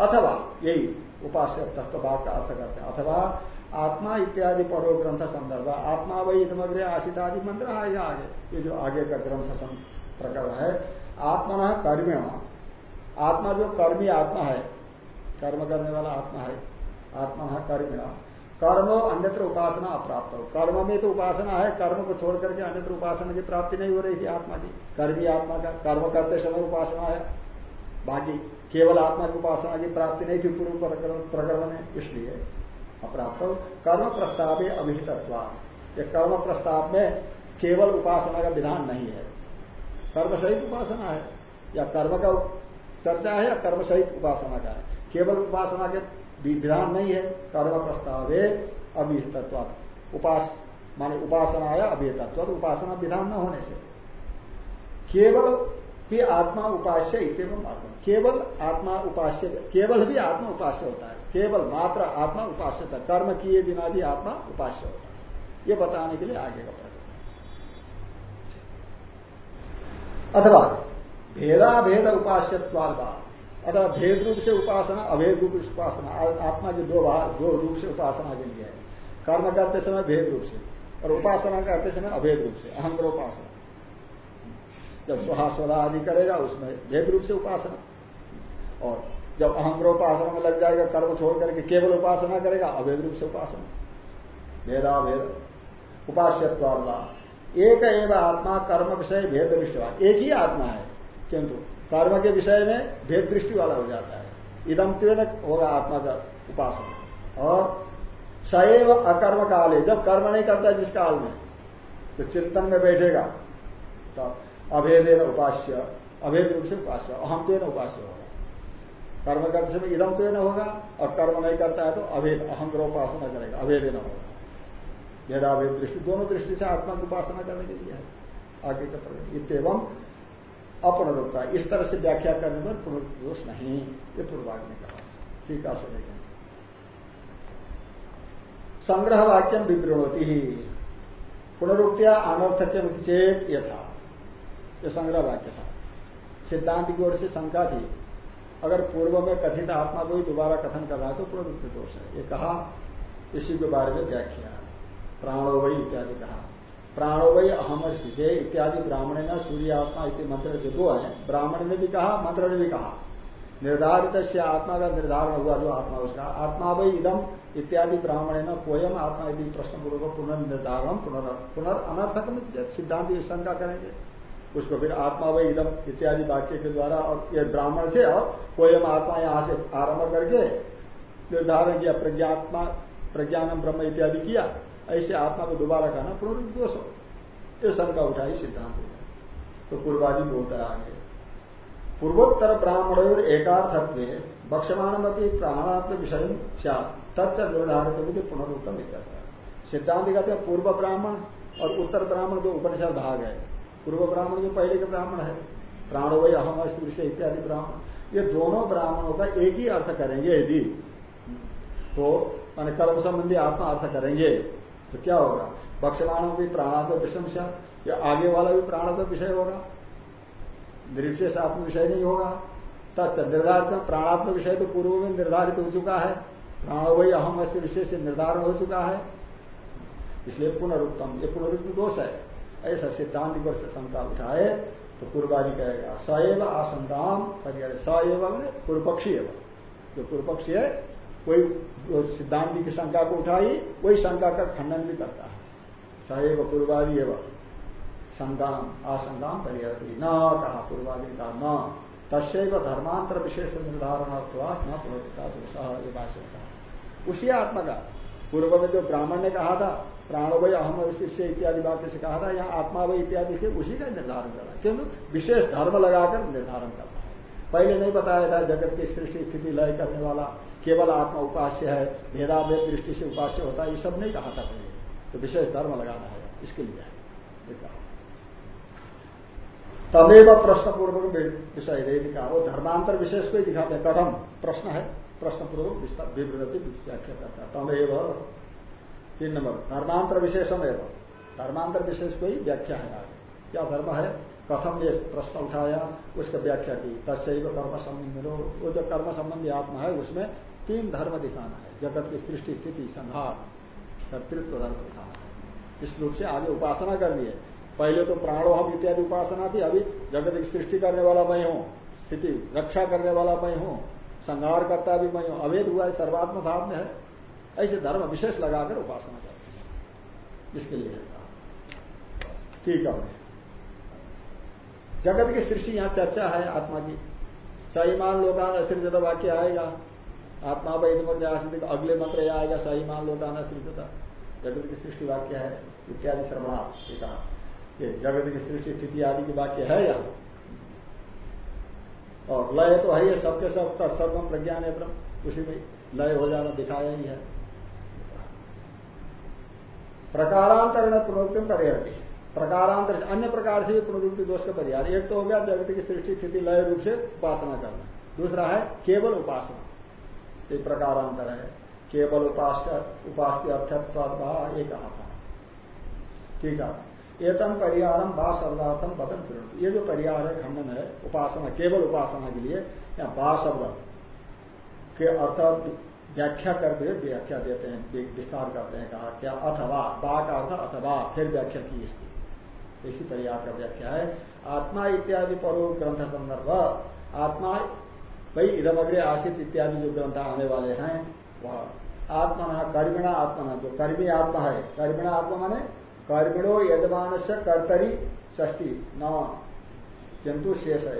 अथवा, यही, उपास्य तत्वभाव का अर्थ करते हैं। अथवा, आत्मा इत्यादि परो ग्रंथ संदर्भ, आत्मा वही इतमग्र आशित आदि मंत्र आएगा आगे। ये जो आगे का ग्रंथ प्रकरण है, आत्मा कर्मिण आत्मा जो कर्मी आत्मा है, कर्म करने वाला आत्मा है, आत्मा कर्मिण कर्म अन्यत्र उपासना अप्राप्त हो। कर्म में तो उपासना है, कर्म को छोड़ करके अन्यत्र उपासना की प्राप्ति नहीं हो रही थी आत्मा की। कर्मी आत्मा का कर्म करते समय उपासना है। बाकी केवल आत्मा की उपासना की प्राप्ति नहीं थी पूर्व प्रकरण में इसलिए अप्राप्त हो। कर्म प्रस्ताव अभिहितत्व ये कर्म प्रस्ताव में केवल उपासना का विधान नहीं है। कर्म सहित उपासना है, या कर्म का चर्चा है या कर्म सहित उपासना का है। केवल उपासना के विधान नहीं है कर्म प्रस्ताव है अभिहितत्व उपास, माने उपासना आया अभिहितत्व उपासना विधान न होने से। केवल भी आत्मा उपास्य इतम आत्मा केवल आत्मा उपास्य, केवल भी आत्मा उपास्य होता है। केवल मात्र आत्मा उपास्य था कर्म किए बिना भी आत्मा उपास्य होता है। ये बताने के लिए आगे का प्रकरण अथवा भेदाभेद उपास्यवादा अथवा भेद रूप से उपासना, अभेद रूप से उपासना आत्मा के दो भाग, दो रूप से उपासना के लिए है। कर्म करते समय भेद रूप से, और उपासना करते समय अभेद रूप से अहंग्र उपासना जब सुहा स्वधा आदि करेगा, उसमें भेद रूप से उपासना। और जब अहंग्रोपासना में लग जाएगा, कर्म छोड़ करके केवल उपासना करेगा, अभेद रूप से उपासना। भेदाभेद उपास्यत्वा एक एवं आत्मा कर्म विषय भेद दृष्टि एक ही आत्मा है, किंतु कर्म के विषय में भेद दृष्टि वाला हो जाता है। इदम तेन होगा आत्मा का उपासना। और सैव अकर्म काल है जब कर्म नहीं करता जिस काल में तो चिंतन में बैठेगा। तो अभेदेन उपास्य, अभेद रूप से उपास्य अहम तेन उपास्य होगा। कर्म करते समय इदम तो न होगा, और कर्म नहीं करता है तो अभेद अहम उपासना करेगा अभेद न होगा भेदाभेद दृष्टि, दोनों दृष्टि से आत्मा की उपासना करने के लिए है। आगे का प्रयोग इतम अपुनरुक्ता इस तरह से व्याख्या करने पर पुनरुदोष नहीं, ये पूर्वाग ने कहा। ठीक देखें संग्रह वाक्यम विवृणती ही। पुनरुक्तिया अनर्थक्यम चेत यथा। यह संग्रह वाक्य था। सिद्धांत की ओर से शंका थी। अगर पूर्व में कथित आत्मा को ही दोबारा कथन कर रहा है तो पुनरुक्ति दोष है। ये कहा, इसी के बारे में व्याख्या। प्राणो वही इत्यादि कहा। प्राणो वही अहम शिजे इत्यादि ब्राह्मण ने सूर्य आत्मा इत्यादि मंत्र के दो है। ब्राह्मण ने भी कहा, मंत्र ने भी कहा। निर्धारित से आत्मा का निर्धारण हुआ, जो आत्मा उसका, आत्मा वही इदम इत्यादि ब्राह्मण न कोयम आत्मा यदि प्रश्न पूर्वक पुनर्निर्धारण, पुनर् में सिद्धांत शंका करेंगे। उसको फिर आत्मा वही इदम इत्यादि वाक्य के द्वारा, और ये ब्राह्मण थे, और कोयम आत्मा यहाँ से आरंभ करके निर्धारण किया, प्रज्ञात्मा, प्रज्ञानम ब्रह्म इत्यादि किया। ऐसे आत्मा को दोबारा कहना पुनरुद्दोष ये शंका उठाई सिद्धांत तो पूर्वादि बोलता है आगे। पूर्वोत्तर ब्राह्मण और एकार्थत्व बक्षमाण प्राणात्म विषय तत्व निर्धारित पुनरुत्तम सिद्धांत कहते हैं पूर्व ब्राह्मण और उत्तर ब्राह्मण जो उपनिषद भाग है। पूर्व ब्राह्मण जो पहले के ब्राह्मण है। प्राणो वही अहम विषय इत्यादि ब्राह्मण। ये दोनों ब्राह्मणों का एक ही अर्थ करेंगे यदि। तो मान कर्म संबंधी आत्मा अर्थ करेंगे। तो क्या होगा? बक्षमाणों भी प्राणात्म विषम या आगे वाला भी प्राणात्म विषय होगा। निर्विशेष आत्म विषय नहीं होगा। तथा निर्धारित प्राणात्म विषय तो पूर्व में निर्धारित हो चुका है। प्राण वही अहम अस्त विशेष निर्धारण हो चुका है। इसलिए पुनरुत्तम ये पुनरुक्त दोष है। ऐसा सिद्धांत पर शंका उठाए तो पूर्वादि कहेगा सएव आशंकाम परिहर सएव पूर्व पक्षी एवं। जो पूर्व पक्षी है कोई सिद्धांत की शंका को उठाई, वही शंका का खंडन भी करता है। सएव पूर्वादि एवं शंकाम, आशंकाम परिहरती। न कहा पूर्वादि का न। तस्व धर्मांतर विशेष निर्धारण न पुनरुत्ता दोष, ये उसी आत्मा का। पूर्व में जो ब्राह्मण ने कहा था प्राणो वही अहम शिष्य इत्यादि वाक्य से कहा था, यहाँ आत्मा वही इत्यादि से उसी का निर्धारण करना। क्योंकि विशेष धर्म लगाकर निर्धारण करना। पहले नहीं बताया था जगत की सृष्टि स्थिति लय करने वाला केवल आत्मा उपास्य है, भेदाभेद दृष्टि से उपास्य होता है, ये सब नहीं कहा था पहले। तो विशेष धर्म लगाना है, इसके लिए है। तमेव प्रश्न पूर्वक विषय दे कहा। वो धर्मांतर विशेष को ही दिखाते हैं। कथम प्रश्न है प्रश्न पूर्वक विवृति व्याख्या करता है। तमेव तीन नंबर, धर्मांतर विशेषम एवं धर्मांतर विशेष को ही व्याख्या है। क्या धर्म है? कथम ये प्रश्न उठाया उसका व्याख्या की। तस्व कर्म संबंधी वो जो कर्म संबंधी आत्मा है, उसमें तीन धर्म दिखाना है, जगत की सृष्टि, स्थिति, संहार, कर्तृत्व धर्म दिखाना है। इस रूप से आगे उपासना करनी है। पहले तो प्राणो हम इत्यादि उपासना थी, अभी जगत की सृष्टि करने वाला मैं हूँ, स्थिति रक्षा करने वाला मैं हूँ, संहार करता भी मैं हूँ अवैध हुआ है, सर्वात्म भाव में है। ऐसे धर्म विशेष लगाकर उपासना करते हैं। इसके लिए ठीक है। जगत की सृष्टि यहाँ चर्चा है, आत्मा की। सहीमान लोकान अस्थित वाक्य आएगा। आत्मा वैधमत अगले मंत्र यह आएगा सहीमान लोकान अस्थित जगत की सृष्टि वाक्य है, इत्यादि श्रवणा कहा ये जगत की सृष्टि, स्थिति आदि की वाक्य है यहाँ। और लय तो है ये सबके सब का सर्वम प्रज्ञान है उसी में लय हो जाना दिखाया ही है। प्रकारांतरण पुनरुक्ति परिहरती प्रकारांतर अन्य प्रकार से भी पुनरुक्ति दोष का परिहार। एक तो हो गया जगत की सृष्टि, स्थिति, लय रूप से उपासना करना। दूसरा है केवल उपासना। एक प्रकारांतर है। केवल उपास उपास्य अर्थत्व एक कहा था ठीक है? एतम परिहारम बा शब्दार्थम बदन फिर ये जो परिहार है, खंडन है, उपासना, केवल उपासना के लिए, या बा शब्द के अर्थ व्याख्या करते व्याख्या देते हैं, विस्तार करते हैं कहा क्या? अथवा बा का अर्थ अथवा, फिर व्याख्या की इसकी। इसी परिहार का व्याख्या है। आत्मा इत्यादि परो ग्रंथ संदर्भ। आत्मा भाई इधमग्रे आशित इत्यादि जो ग्रंथ आने वाले हैं, वह आत्मा कर्मिणा आत्मा जो कर्मी आत्मा है। कर्मिणा आत्मा माने कर्मिणो यजमान से कर्तरी ष्टी न जंतु शेष है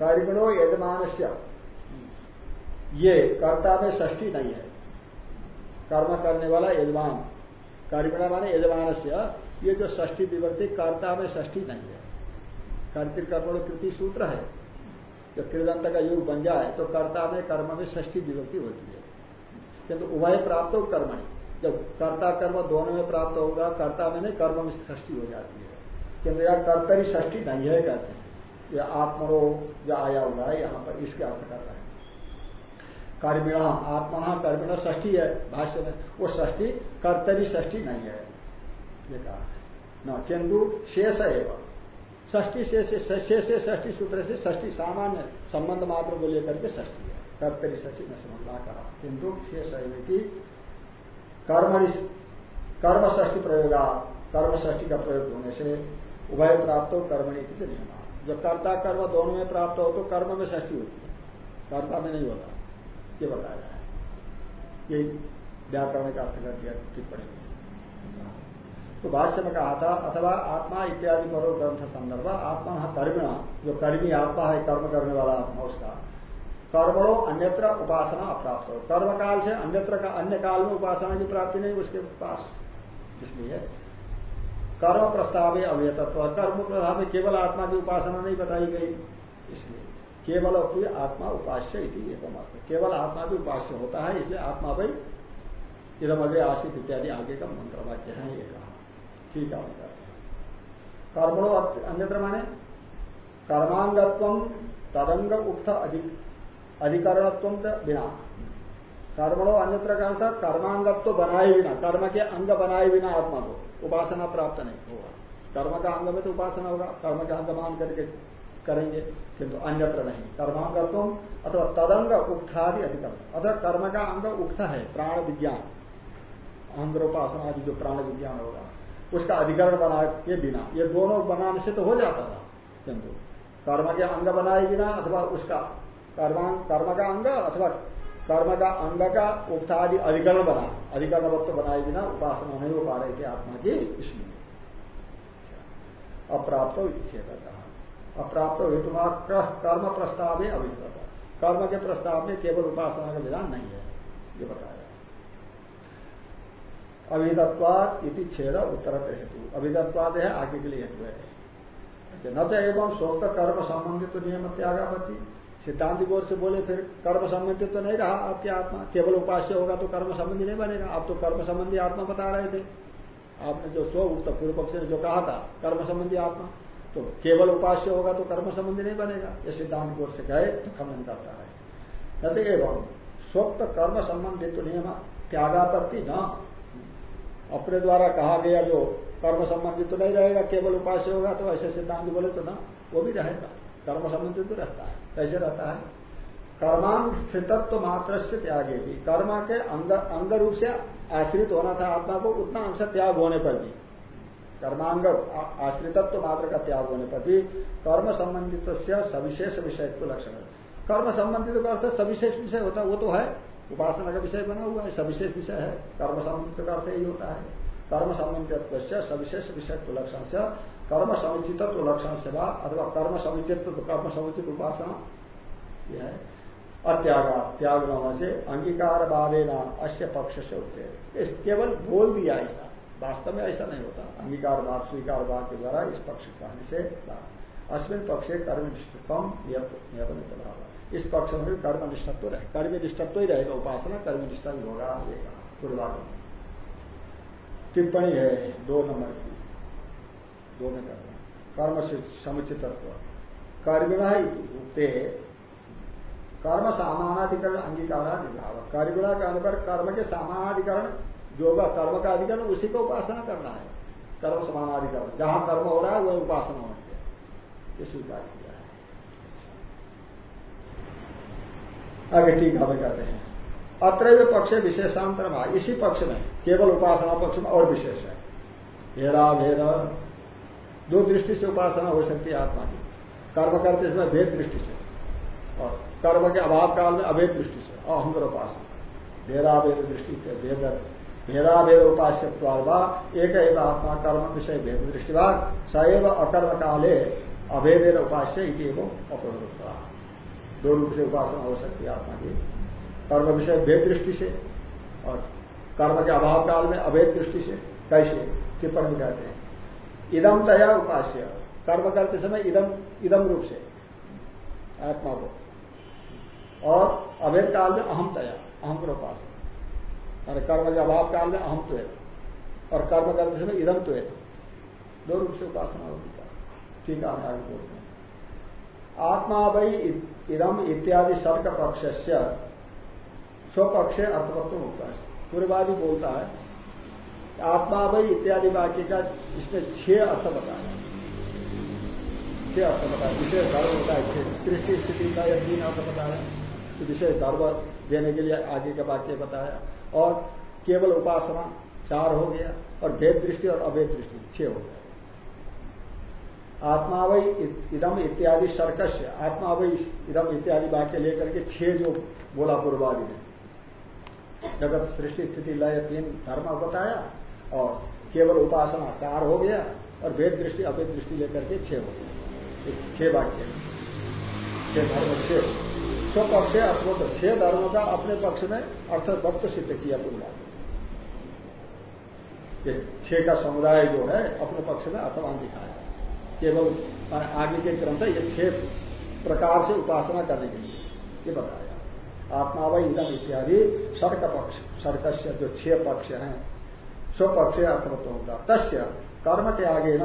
कर्मिणो यजमान ये कर्ता में ष्ठी नहीं है। कर्म करने वाला यजमान। कर्मिणा माने यजमान से ये जो ष्ठी विभक्ति कर्ता में ष्ठी नहीं है। कर्तिकर्मण कृति सूत्र है। जब कृदंत का युग बन जाए तो कर्ता में कर्म में षष्ठी विभक्ति होती है। किंतु उभय प्राप्त हो कर्मणि जब कर्ता कर्म दोनों में प्राप्त होगा, कर्ता में नहीं, कर्म में षष्ठी हो जाती है। किंतु यह कर्तरी षष्ठी नहीं है कहते हैं। यह आत्मरो आया हुआ है, यहाँ पर इसके अर्थ कर रहे हैं। कर्मिणा आत्मा कर्मिण ष्ठी है, भाष्य में। वो ष्ठी कर्तरी ष्ठी नहीं है। ये कहा न, किंतु शेष एवं। ष्ठी शेष शेष ष्ठी सूत्र से ष्ठी सामान्य संबंध मात्र को लेकर के ष्ठी है। कर्तरी ष्ठी न समझना कहा। किंतु शेष की कर्म कर्म ष्ठी प्रयोगा कर्म ष्ठी का प्रयोग होने से उभय प्राप्त हो कर्मणि की नियम जो कर्ता कर्म दोनों में प्राप्त हो तो कर्म में ष्ठी होती है। कर्ता में नहीं होता। ये बताया है। यही व्याकरण का अर्थ कर दिया, टिप्पणी में। तो भाष्य में कहा था, अथवा आत्मा इत्यादि परो ग्रंथ संदर्भ, आत्मा कर्मिणा, जो कर्मी आत्मा है, कर्म करने वाला आत्मा उसका। कर्मणो अन्यत्र उपासना अप्राप्त हो। कर्म काल से अन्यत्र का, अन्य काल में उपासना की प्राप्ति नहीं, उसके पास इसलिए कर्म प्रस्ताव अवयतत्व कर्म प्रस्ताव में केवल आत्मा की उपासना नहीं बताई गई। इसलिए केवल आत्मा उपास्य केवल आत्मा भी उपास्य होता है, इसलिए आत्मा भाई इधम अग्रे आशित इत्यादि आगे का मंत्र वाक्य है, ये कहा। ठीक है कर्मणो अन्यत्र माने कर्मांगत्व तदंग उक्त अधिकरणत्व बिना कर्मणो अन्यत्र का अर्थ कर्मांगत्व बनाए बिना, कर्म के अंग बनाए बिना आत्मा को उपासना प्राप्त नहीं होगा। कर्म का अंग में तो उपासना होगा, कर्म का अंग मान करके करेंगे, किंतु अन्यत्र नहीं। कर्मांगत्व अथवा तदंग उक्थादि अधिकरण। अथवा कर्म का अंग उक्त है, प्राण विज्ञान। अंग्रोपासना आदि जो प्राण विज्ञान होगा। उसका अधिकरण बना के बिना। ये दोनों बनाने से तो हो जाता था, किंतु कर्म के अंग बनाए बिना अथवा उसका कर्मांग कर्म का अंग अथवा कर्म का अंग का उक्तादि अधिकरण बना, अधिकरण वक्त बनाए बिना उपासना नहीं हो पा रहे थे आत्मा की इसमें। अप्राप्त कहा अप्राप्त हेतु कर्म प्रस्ताव में अभिहित कर्म के प्रस्ताव में केवल उपासना का विधान नहीं है, ये बताया। अभिधत्वाद इति छेद उत्तर हेतु। अभिधत्वाद है आगे के लिए हेतु है। अच्छा, न तो एवं सोक्त कर्म संबंधित तो नियम त्यागापति सिद्धांत गौर से बोले फिर कर्म संबंधित तो नहीं रहा आपकी आत्मा। केवल उपास्य होगा तो कर्म संबंधी नहीं बनेगा। आप तो कर्म संबंधी आत्मा बता रहे थे। आपने जो स्व उक्त पूर्व पक्ष ने जो कहा था कर्म संबंधी आत्मा तो केवल उपास्य होगा तो कर्म संबंधी नहीं बनेगा। ये सिद्धांत कोर से कहे तो खंडन करता है। न तो एवं स्वक्त कर्म संबंधित नियम त्यागापत्ति न अपने द्वारा कहा गया जो कर्म संबंधित तो नहीं रहेगा, केवल उपास्य होगा तो ऐसे सिद्धांत बोले तो ना, वो भी रहेगा। कर्म संबंधित तो रहता है कैसे रहता है। कर्मांस्थितत्व मात्र से त्यागे भी कर्म के अंग अंग रूप से आश्रित होना था आत्मा को, उतना अंश त्याग होने पर भी। कर्मांग आश्रितत्व मात्र का त्याग होने पर भी कर्म संबंधित सविशेष विषय को लक्षण कर्म संबंधित का अर्थ सविशेष विषय होता है वो तो है। उपासना का विषय बना हुआ है, सविशेष विषय है। कर्म संबंधित का अर्थ यही होता है। कर्म संबंधित सविशेष विषय को लक्षण से कर्म समुचितत्व लक्षण से अथवा कर्म समुचित तो कर्म समुचित उपासना। यह है। अत्याग त्याग न होने से अंगीकार बाधे नाम अश्य पक्ष से होते केवल बोल दिया ऐसा। वास्तव में ऐसा नहीं होता। अंगीकार बात स्वीकार बात के द्वारा इस पक्ष कहने से अश्विन पक्ष कर्मनिष्ठत्म नियमित इस पक्ष में भी कर्म निष्ठत्व कर्मनिष्ठत्व रहे। कर्म निष्ठत्व तो ही रहेगा, उपासना कर्मनिष्ठा ही होगा, ये कहा पूर्वागम टिप्पणी है दो नंबर की। दो में कहते हैं। कर्म से समुचितत्व। कर्मिणा उगते कर्म सामानाधिकरण अंगीकाराधिभाव कर्मिणा कहने पर कर्म के सामानाधिकरण, जो होगा कर्म का अधिकरण, उसी को उपासना करना है। कर्म समानाधिकरण। जहाँ कर्म हो रहा है, वह उपासना होनी है ये स्वीकार किया है आगे ठीक हमें कहते हैं। अत्र पक्ष विशेषांतर इसी पक्ष में, केवल उपासना पक्ष में और विशेष है। भेदा, भेद, दो दृष्टि से उपासना हो सकती है आत्मा की। कर्म करते समय भेद दृष्टि से और कर्म के अभाव काल में अभेद दृष्टि से अहंगर उपासना। भेदाभेद दृष्टि भेद भेदाभेद उपास्य एक आत्मा कर्म विषय भेद दृष्टिभाग सएव अकर्म काले अभेद उपास्य अपरूपता दो रूप से उपासना हो सकती है आत्मा की। कर्म विषय भेद दृष्टि से और कर्म के अभाव काल में अभेद दृष्टि से कैसे टिप्पणी कहते हैं। इदम तया उपास्य। कर्म करते समय इदम इदम रूप से आत्मा को। और अवैध काल में अहम तया अहम पर उपासना। कर्म के अभाव काल में अहम तो है और कर्म करते समय इदम तो है दो रूप से उपासना होगी ठीक हैं आत्मा वही इदम इत्यादि सर्क पक्ष से स्वपक्ष अर्थवत्व होता है। पूर्वादि बोलता है, आत्मा वही इत्यादि वाक्य का इसने छह अर्थ बताया छह अर्थ बताया विशेष धर्म होता है छह। सृष्टि, स्थिति का यह तीन अर्थ बताया तो विशेष धर्म देने के लिए आगे का वाक्य बताया। और केवल उपासना चार हो गया, और भेद दृष्टि और अभेद दृष्टि, छह हो गया। आत्मा वही इदम इत्यादि सर्कस्य, आत्मा वही इदम इत्यादि वाक्य लेकर के छह जो बोला पूर्वादि ने। जगत सृष्टि स्थिति लय तीन धर्म बताया और केवल उपासना चार हो गया और वेद दृष्टि, अवेद दृष्टि लेकर के छह हो गया। छह वाक्य। छह धर्म, छह। स्व पक्ष अर्थवत छह धर्मों का अपने पक्ष में अर्थवत्व सिद्ध किया पूर्वादि छह का समुदाय जो है, अपने पक्ष में अर्थवान दिखाया। केवल आगे के क्रम था ये छह प्रकार से उपासना करने के लिए ये बताया। आत्मा इदम इत्यादि सड़क पक्ष सड़क जो छह पक्ष हैं स्वपक्ष अर्थवत्व होगा। तस्य कर्म त्यागे न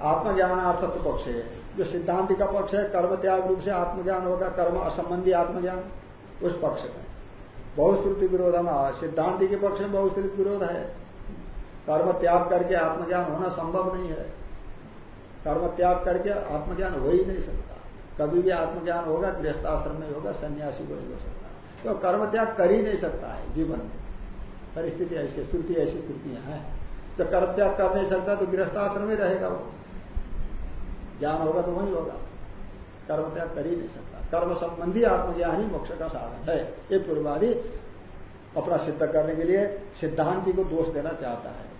आत्मज्ञानार्थत्व पक्ष है। जो सिद्धांति का पक्ष है, कर्म त्याग रूप से आत्मज्ञान होगा, कर्म असंबंधी आत्मज्ञान, उस पक्ष में। बहुश्रुति विरोध में सिद्धांति के पक्ष में बहुश्रुति विरोध है। कर्म त्याग करके आत्मज्ञान होना संभव नहीं है। कर्म त्याग करके आत्मज्ञान हो ही नहीं सकता। कभी भी आत्मज्ञान होगा, गृहस्थाश्रम में होगा, सन्यासी को नहीं हो सकता। तो कर्म त्याग कर ही नहीं सकता है जीवन में। परिस्थिति ऐसी श्रुति ऐसी स्थितियाँ हैं। जब कर्म त्याग कर नहीं सकता तो गृहस्थाश्रम में रहेगा वो। ज्ञान होगा तो वही होगा। कर्म त्याग कर ही नहीं सकता। कर्म संबंधी आत्मज्ञान ही मोक्ष का साधन है। ये पूर्वादि अपना सिद्ध करने के लिए सिद्धांति को दोष देना चाहता है।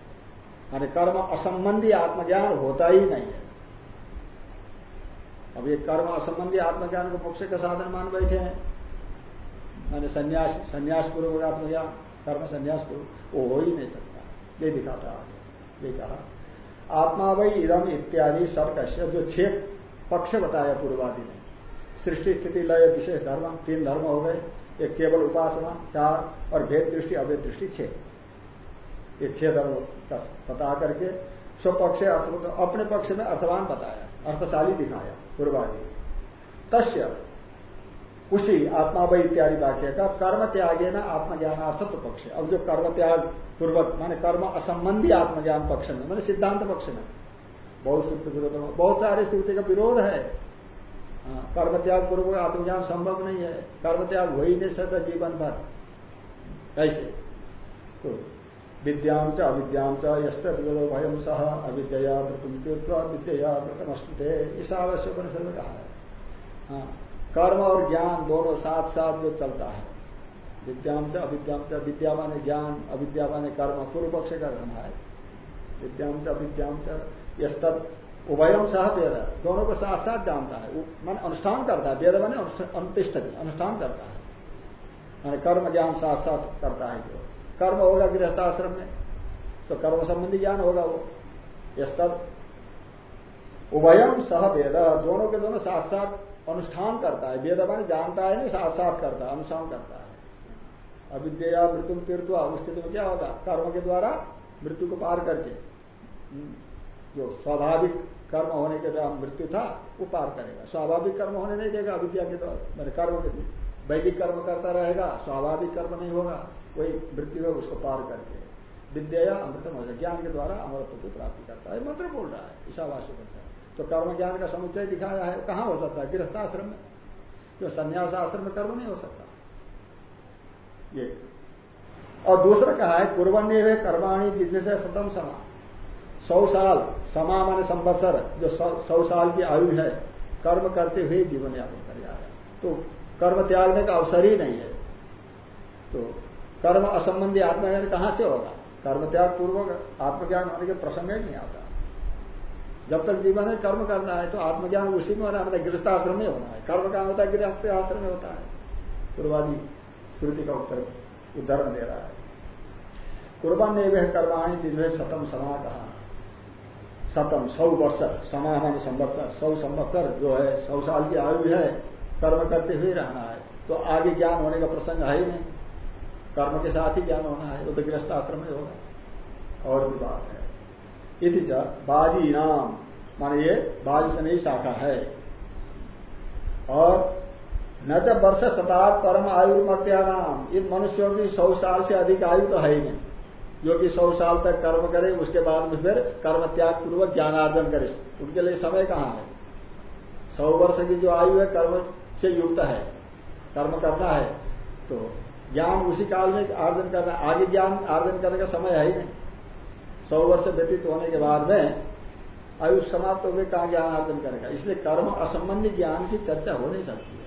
माने कर्म असंबंधी आत्मज्ञान होता ही नहीं है। अब ये कर्म असंबंधी आत्मज्ञान को मोक्ष का साधन मान बैठे हैं। मैंने संन्यास संन्यास पूर्वक आत्मज्ञान कर्म संन्यास पूर्वक वो हो ही नहीं सकता। ये दिखाता आगे। ये कहा, आत्मा वही इदम इत्यादि सर्कश्य जो छह पक्ष बताया पूर्वादि ने। सृष्टि, स्थिति, लय, विशेष धर्म, तीन धर्म हो गए। एक केवल उपासना, चार, और भेद दृष्टि अवैध दृष्टि छह ये छह धर्म का बता करके, स्वपक्ष अर्थ अपने पक्ष में अर्थवान बताया, अर्थशाली दिखाया। पूर्वादि तस्य उसी आत्मा वही इत्यादि वाक्य का कर्म त्यागे न आत्मज्ञानार्थत्व पक्ष है अब जो कर्म त्याग पूर्वक माने कर्म असंबंधी आत्मज्ञान पक्ष में माने सिद्धांत पक्ष में। बहुत श्रुति विरोध बहुत सारे श्रुति का विरोध है। हाँ, कर्म त्याग पूर्वक आत्मज्ञान संभव नहीं है। कर्म त्याग हो ही नहीं सकता जीवन भर। कैसे तो विद्याम च अविद्याम च यस्त भयम सह अविद्या विद्या वृतम अस्तुते ईशावश्य परिषद में कहा है। हाँ, कर्म और ज्ञान दोनों साथ साथ जो चलता है। विद्याम से अविद्याम से विद्या माने ज्ञान अविद्या माने कर्म पूर्व पक्ष का धर्म है। विद्याम से अविद्याम से यस्त उभयम सह वेद। दोनों को साथ साथ जानता है। मान अनुष्ठान करता है। वेद माने अनुतिष्ठ अनुष्ठान करता है। माने कर्म ज्ञान साथ साथ करता है जो। कर्म होगा गृहस्थाश्रम में तो कर्म संबंधी ज्ञान होगा वो। यस्तद। उभयम सह वेद दोनों के दोनों साथ साथ अनुष्ठान करता है। वेद मान जानता है नहीं साथ साथ करता है अनुष्ठान करता है। अविद्या मृत्यु तीर्थ उस स्थिति में क्या होगा? कर्म के द्वारा मृत्यु को पार करके। हम्म, जो स्वाभाविक कर्म होने के द्वारा मृत्यु था वो पार करेगा। स्वाभाविक कर्म होने नहीं देगा अविद्या के द्वारा। मैंने कर्म वैदिक कर्म करता रहेगा स्वाभाविक कर्म नहीं होगा। वही मृत्यु है उसको पार करके विद्या अमृतम हो जाए। ज्ञान के द्वारा अमृत की प्राप्ति करता है। मंत्र बोल रहा है, ईशावासी वचन तो कर्म ज्ञान का समुच्चय दिखाया है। कहाँ हो सकता है? गृहस्थाश्रम में। जो संन्यास आश्रम में कर्म नहीं हो सकता। ये। और दूसरा कहा है कुरबन्य हुए कर्माणी जिसमें से सतम समा। सौ साल, समा माने संवत्सर, जो सौ साल की आयु है, कर्म करते हुए जीवन यापन कर जा रहे तो कर्म त्यागने का अवसर ही नहीं है। तो कर्म असंबंधी आत्मज्ञान कहाँ से होगा? कर्म त्याग पूर्वक आत्मज्ञान होने के प्रसंग ही नहीं आता। जब तक जीवन है कर्म करना है तो आत्मज्ञान उसी में होना है मतलब गृहस्थ आश्रम में होना है। कर्म कहाँ होता है? गृहस्थ आश्रम में होता है। पूर्वादी श्रुति का उत्तर उदाहरण दे रहा है। कुर्बान ने वह कर्माणी जिसमें सतम समा कहा। सतम, सौ वर्ष समाहन संवत्सर, सौ संवत्सर जो है, सौ साल की आयु है, कर्म करते हुए रहना है। तो आगे ज्ञान होने का प्रसंग है ही नहीं। कर्म के साथ ही ज्ञान होना है, वो तो गृहस्थ आश्रम में होगा। और भी बात है। इति बाजी नाम माने ये बाजी से नहीं शाखा है। और न जब वर्ष शतात् परम आयु नाम इन मनुष्यों की सौ साल से अधिक आयु तो है ही नहीं। जो कि सौ साल तक कर्म करे, उसके बाद में फिर कर्म त्याग पूर्वक ज्ञानार्जन करे। उनके लिए समय कहाँ है? सौ वर्ष की जो आयु है, कर्म से युक्त है। कर्म करना है। तो ज्ञान उसी काल में आर्जन करना, आगे ज्ञान आर्जन करने का समय है ही नहीं। सौ वर्ष व्यतीत होने के बाद में आयु समाप्त हो गई, कहा ज्ञान आर्जन करेगा? इसलिए कर्म असंबंधी ज्ञान की चर्चा हो नहीं सकती है।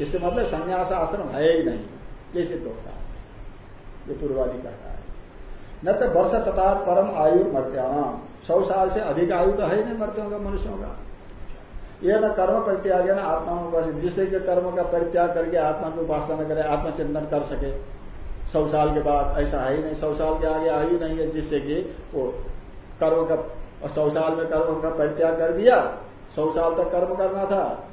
इससे मतलब संन्यास आश्रम है ही नहीं, ये सिद्ध होता है, ये पूर्वादि कहता है। न तो वर्ष शतात् परम आयु मर्त्यानाम। सौ साल से अधिक आयु तो है ही नहीं मर्त्यों का, मनुष्यों का। यह न कर्म परित्याग है ना आत्मा उपासन जिससे कि कर्म का परित्याग करके आत्मा की उपासना करे आत्मचिंतन कर सके। सौ साल के बाद ऐसा है ही नहीं। सौ साल के आगे आयु नहीं है, जिससे कि वो कर्म का सौ साल में कर्म का परित्याग कर दिया। सौ साल तक कर्म करना था।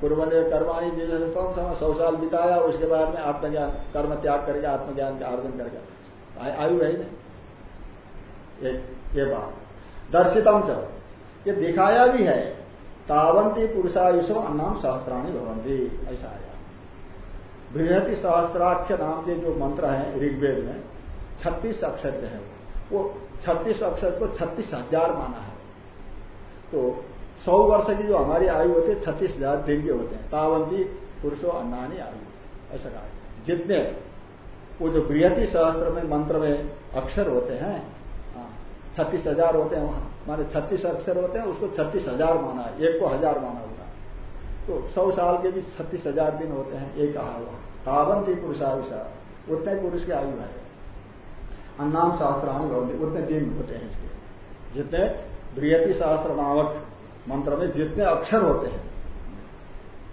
पूर्व ने कर्माणी जिस सौ साल बिताया, उसके बाद में आत्मज्ञान कर्म त्याग करके आत्मज्ञान का आर्जन करके आयु है ही नहीं। ये बात। दर्शितम च। ये दिखाया भी है। तावंती पुरुषायुषो अन्नाम सहस्त्राणी भवंती ऐसा आया। बृहति सहस्त्राख्य नाम के जो मंत्र हैं ऋग्वेद में, छत्तीस अक्षर हैं वो। छत्तीस अक्षर को छत्तीस हज़ार माना है। तो सौ वर्ष की जो हमारी आयु होती है, छत्तीस हज़ार दिन के होते हैं। तावंती पुरुषो अन्नानी आयु। ऐसा कहा। जितने वो जो बृहति सहस्त्र में मंत्र में अक्षर होते हैं, छत्तीस हज़ार होते हैं वहाँ। माने छत्तीस अक्षर होते हैं, उसको छत्तीस हज़ार माना है, एक को हज़ार माना होगा तो सौ साल के भी छत्तीस हज़ार दिन होते हैं, एक कहा हुआ तावंती पुरुषायुषा उतने पुरुष की आयु है। अन्नाम शास्त्राणी उतने दिन होते हैं इसके। जितने बृहति सहस्त्र नामक मंत्र में जितने अक्षर होते हैं,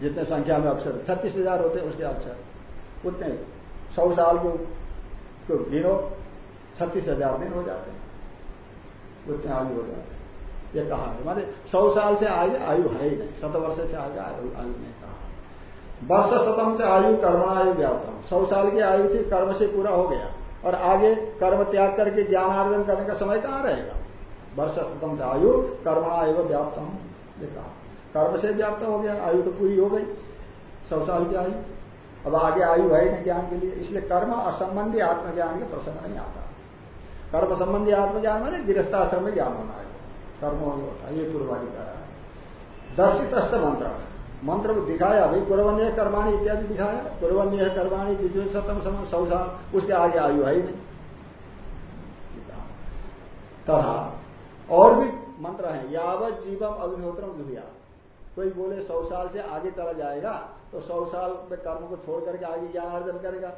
जितने संख्या में अक्षर, छत्तीस हज़ार होते हैं उसके अक्षर। उतने सौ साल को गिनो छत्तीस हज़ार दिन हो जाते हैं। उतने आयु हो जाते हैं। ये कहा है। माने सौ साल से आगे आयु है ही नहीं। शत वर्ष से आगे आयु आयु नहीं कहा वर्ष शतम से आयु कर्मायु व्याप्तम। सौ साल की आयु थी, कर्म से पूरा हो गया। और आगे कर्म त्याग करके ज्ञानार्जन करने का समय कहाँ रहेगा? वर्ष शतम से आयु कर्मायु व्याप्तम। ये कहा कर्म से व्याप्त हो गया, आयु तो पूरी हो गई। सौ साल की आयु। अब आगे आयु है नहीं ज्ञान के लिए। इसलिए कर्म असंबंधी आत्मज्ञान के प्रसंग नहीं आता। कर्म संबंधी आत्मज्ञान माने गिरस्ताश्रम में ज्ञान होना है। कर्म होता है ये पूर्वादि कह रहा है। दर्शित मंत्र। मंत्र दिखाया, भाई कुरवन्य कर्माणी इत्यादि दिखाया। कुरवन्य कर्माणी जिसमें सतम समय सौ साल उसके आगे आयु है ही नहीं। तथा और भी मंत्र है, यावत जीवम अग्निहोत्रम जुहिया कोई बोले सौ साल से आगे चला जाएगा तो सौ साल में कर्म को छोड़ करके आगे ज्ञान अर्जन करेगा?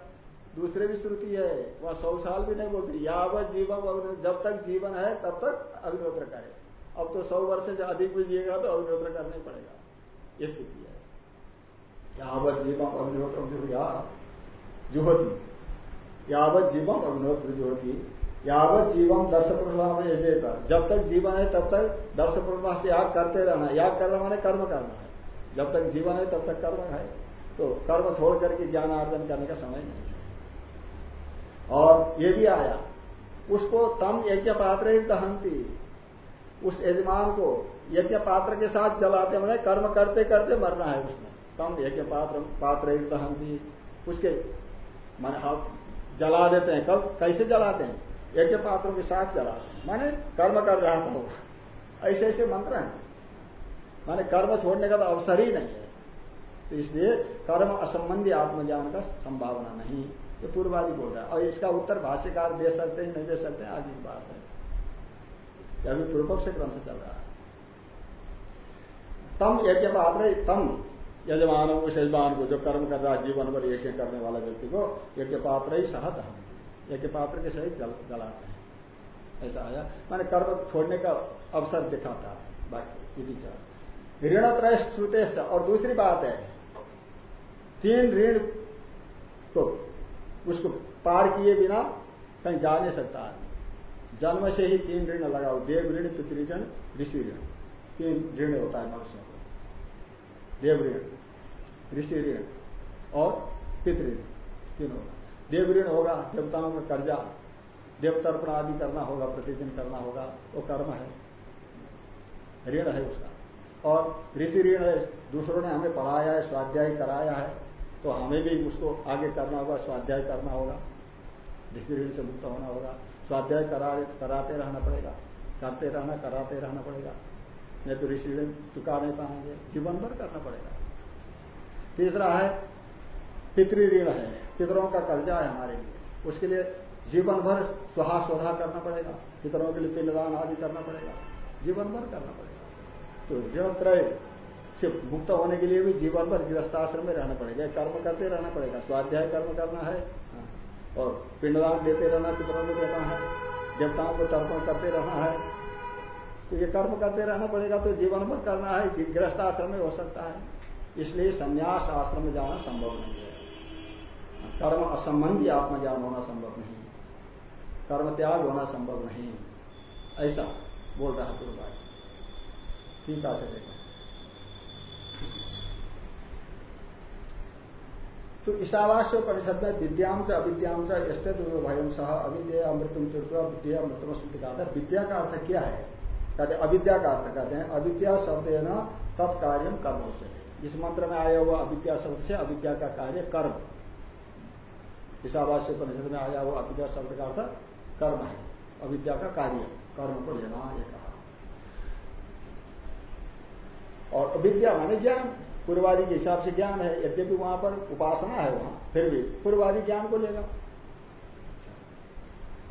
दूसरे भी श्रुति है, वह सौ साल भी नहीं बोलती। यावत जीवन जब तक जीवन है, तब तक अग्निहोत्र करे अब तो सौ वर्ष से अधिक भी जिएगा तो अग्निहोत्र करना ही पड़ेगा। ये स्थिति है। यावत जीवम अग्निहोत्र जुहती यावत जीवम अग्निहोत्र जुहती यावत जीवन दर्श पूर्णिमा में देता। जब तक जीवन है, तब तक दर्श पूर्णिमा से याग करते रहना। याग करना माने कर्म करना है। जब तक जीवन है, तब तक कर्म है। तो कर्म छोड़ करके ज्ञान अर्जन करने का समय नहीं। और ये भी आया। उसको तम यज्ञ पात्र ही दहंती उस यजमान को यज्ञ पात्र के साथ जलाते मैंने कर्म करते करते मरना है उसने। तम यज्ञ पात्र पात्र दहंती उसके मन आप जला देते हैं। कब? कैसे जलाते हैं? यज्ञ पात्रों के साथ जलाते हैं माने कर्म कर रहा था ऐसे ऐसे मंत्र हैं। माने कर्म छोड़ने का तो अवसर ही नहीं है। तो इसलिए कर्म असंबंधी आत्मज्ञान का संभावना नहीं। ये पूर्वादि बोल रहा है। और इसका उत्तर भाष्यकार दे सकते हैं, नहीं दे सकते आगे की बात है। अभी पूर्व से ग्रंथ चल रहा है। तम यज्ञ पात्र तम, यजमान उस यजमान को जो कर्म कर रहा है, जीवन पर यज्ञ करने वाला व्यक्ति को यज्ञ पात्र ही सहत हम यज्ञ पात्र के सहित जलाते हैं। ऐसा आया। मैंने कर्म छोड़ने का अवसर दिखाता बाकी यदि ऋण त्रय श्रुते और दूसरी बात है, तीन ऋण को उसको पार किए बिना कहीं जा नहीं सकता आदमी। जन्म से ही तीन ऋण लगाओ, देव ऋण पितृण ऋषि ऋण। तीन ऋण होता है मनुष्य को। देव ऋण, ऋषि ऋण और पितृण तीन। देव ऋण होगा, देवताओं का कर्जा देवतर्पण आदि करना होगा, प्रतिदिन करना होगा, वो कर्म है। ऋण है उसका। और ऋषि ऋण है, दूसरों ने हमें पढ़ाया है, स्वाध्याय कराया है तो हमें भी उसको आगे करना होगा, स्वाध्याय करना होगा ऋण से मुक्त होना होगा। स्वाध्याय करा कराते रहना पड़ेगा, करते रहना, कराते रहना पड़ेगा। नहीं तो ऋषि चुका नहीं पाएँगे, जीवन भर करना पड़ेगा। तीसरा है, पितृ ऋण है। पितरों का कर्जा है हमारे लिए। उसके लिए जीवन भर सुहा स्वधा करना पड़ेगा, पितरों के लिए पिंडदान आदि करना पड़ेगा, जीवन भर करना पड़ेगा। तो ऋण त्रय से मुक्त होने के लिए भी जीवन भर गृहस्थाश्रम में रहना पड़ेगा कर्म करते रहना पड़ेगा, स्वाध्याय कर्म करना है हाँ। और पिंडदान देते रहना, पितरों को देना है, देवताओं को तर्पण करते रहना है तो ये कर्म करते रहना पड़ेगा तो जीवन भर करना है गृहस्थाश्रम में हो सकता है। इसलिए संन्यास आश्रम में जाना संभव नहीं है। कर्म असंबंधी आत्मज्ञान होना संभव नहीं कर्म त्याग होना संभव नहीं ऐसा बोल रहा है पूर्व ठीक है देखो तो ईशावास्य परिषद में विद्याम से अविद्याम से यस्ते भयम सह अविद्या अमृतम तीर्थ विद्या अमृतम स्मृति का अर्थ विद्या का अर्थ क्या है? कहते अविद्या का अर्थ कहते हैं, अविद्या शब्द है ना तत्कार्य कर्म सके इस मंत्र में आया हुआ अविद्या शब्द से अविद्या का कार्य कर्म। ईशावास्य परिषद में आया हुआ अविद्या शब्द का अर्थ कर्म है, अविद्या का कार्य, कर्म को लेना ये कहा। और अविद्या माने ज्ञान। पूर्वादि के हिसाब से ज्ञान है, यद्यपि वहाँ पर उपासना है वहाँ, फिर भी पूर्वादि ज्ञान को लेगा।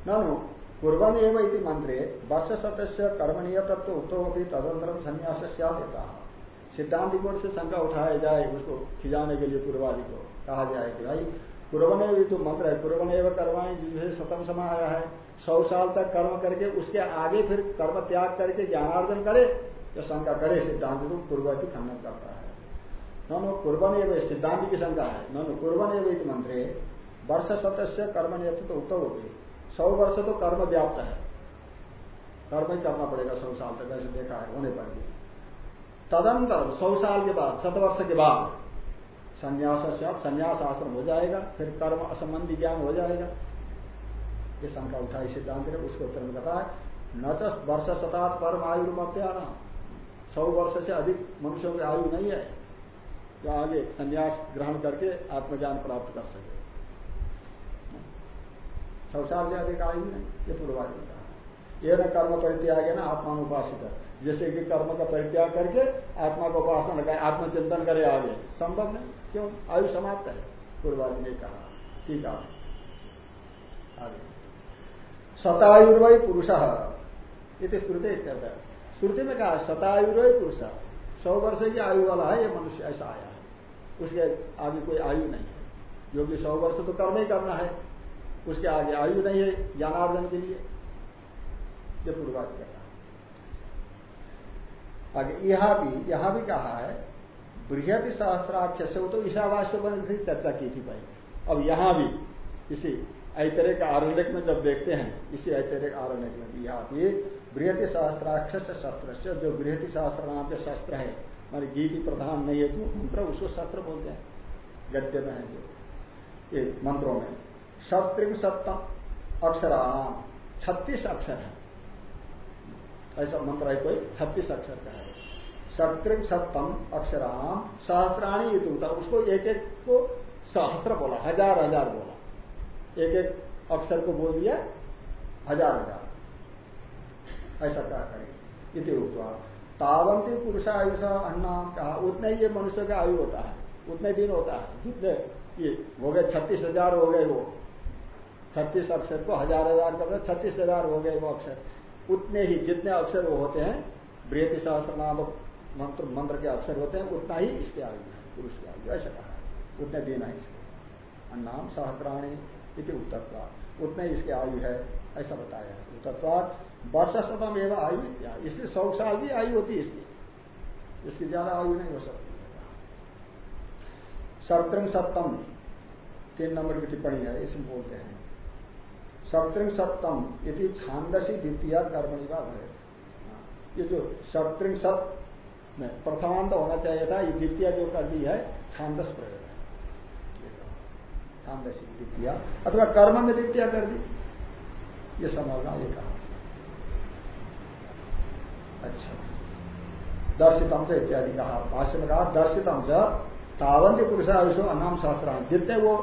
नो कुर्बन एवं मंत्रे वर्ष सदस्य कर्मणीय तत्व उत्तम भी तदंतरम संन्यास देता सिद्धांत कोण से शंका उठाया जाए उसको खिजाने के लिए पूर्वादि को कहा जाए कि भाई पूर्वने भी तो मंत्र है पूर्वने एवं कर्माएँ जिसमें सतम समय आया है, सौ साल तक कर्म करके उसके आगे फिर कर्म त्याग करके ज्ञानार्जन करे या शंका करे सिद्धांत को पूर्वती खंडन करता है। नो पूर्वन एवं सिद्धांत की शंका है। नो पूर्वन एवं मंत्रे, वर्ष सदस्य कर्म नियत तो उत्तर होगी सौ वर्ष तो कर्म व्याप्त है। कर्म ही करना पड़ेगा सौ साल तक, ऐसे देखा है, होने पर भी। तदंतर सौ साल के बाद, शत वर्ष के बाद संन्यास संन्यास आश्रम हो जाएगा, फिर कर्म असंबंधी ज्ञान हो जाएगा। ये शंका उठाई सिद्धांत ने, उसके उत्तर में बताया, न तो वर्ष शतात परम आयु मत्याना सौ वर्ष से अधिक मनुष्यों की आयु नहीं है। जो आगे संन्यास ग्रहण करके आत्मज्ञान प्राप्त कर सके। सौ साल से अधिक आयु नहीं, ये पूर्वादि ने कहा ये न कर्म परित्याग है ना, आत्मा उपासित जैसे कि कर्म का परित्याग करके आत्मा को उपासना लगाए, आत्मचिंतन करे आगे। संभव नहीं, क्यों? आयु समाप्त है पूर्वादि ने कहा। ठीक है। आगे। शतायुर्वय पुरुष, इति श्रुति कहता है। श्रुति में कहा शतायुर्वय पुरुष। सौ वर्ष की आयु वाला है, ये मनुष्य ऐसा आया उसके आगे कोई आयु नहीं है। कि सौ वर्ष तो कर्म ही करना है। उसके आगे आयु नहीं है, ज्ञानार्जन के लिए। ये पूर्वादि कहता आगे यहाँ भी यहाँ भी कहा है बृहति सहस्त्राक्ष से वो तो ईशावास्य पर चर्चा की थी पहले अब यहाँ भी, इसी ऐतरे का आरण्यक में जब देखते हैं, इसी ऐतरे का आरण्यक में भी यहाँ भी बृहति सहस्त्राक्ष शस्त्र से, जो बृहति सहस्त्र नाम के शस्त्र है मान गीति प्रधान नहीं है, जो मंत्र उसको शस्त्र बोलते हैं। गद्य में है जो। ये मंत्रों में। सत्रिम सप्तम अक्षराम छत्तीस अक्षर है। ऐसा मंत्र है कोई? छत्तीस अक्षर का है। सत्रिम सप्तम अक्षराम सहस्त्राणी होता उसको एक एक को सहस्त्र बोला, हज़ार हज़ार बोला। एक एक अक्षर को बोल दिया, हज़ार हज़ार। ऐसा क्या करें इति तावंती पुरुष आयुषा अन्ना कहा, उतने ही ये मनुष्य का आयु होता है, उतने दिन होता है। जितने ये हो गए छत्तीस हज़ार हो गए वो। छत्तीस अक्षर को हज़ार हज़ार कर छत्तीस हज़ार हो गए वो अक्षर। उतने ही जितने अक्षर वो होते हैं बृहति सहस्त्र नामक मंत्र मंत्र के अक्षर होते हैं, उतना ही इसके आयु है, पुरुष की आयु ऐसा कहा। उतने दिन है इसके। अन्नाम सहस्त्राणी इति उत्तरत्वाद उतने इसके आयु है, ऐसा बताया है। उत्तरत्वाद वर्ष शतम एवं आयु क्या? इसलिए सौ साल की आयु होती है इसकी। इसकी ज़्यादा आयु नहीं हो सकती। सत्रम सप्तम, तीन नंबर की टिप्पणी है, इसमें बोलते हैं। सप्तृंग सप्तम यदि छांदसी द्वितीय कर्मणि का भय ये जो सप्तृंग सप्त में प्रथमांत होना चाहिए था, ये द्वितीय जो कर दी है, छांदस प्रयोग है। छांदसी द्वितीय, अथवा कर्म में द्वितीय कर दी। ये समझना, ये कहा। अच्छा। दर्शितम से इत्यादि कहा। भाष्य में कहा दर्शितम से तावंत पुरुषायुषो अन्नाम शास्त्रान जितने वो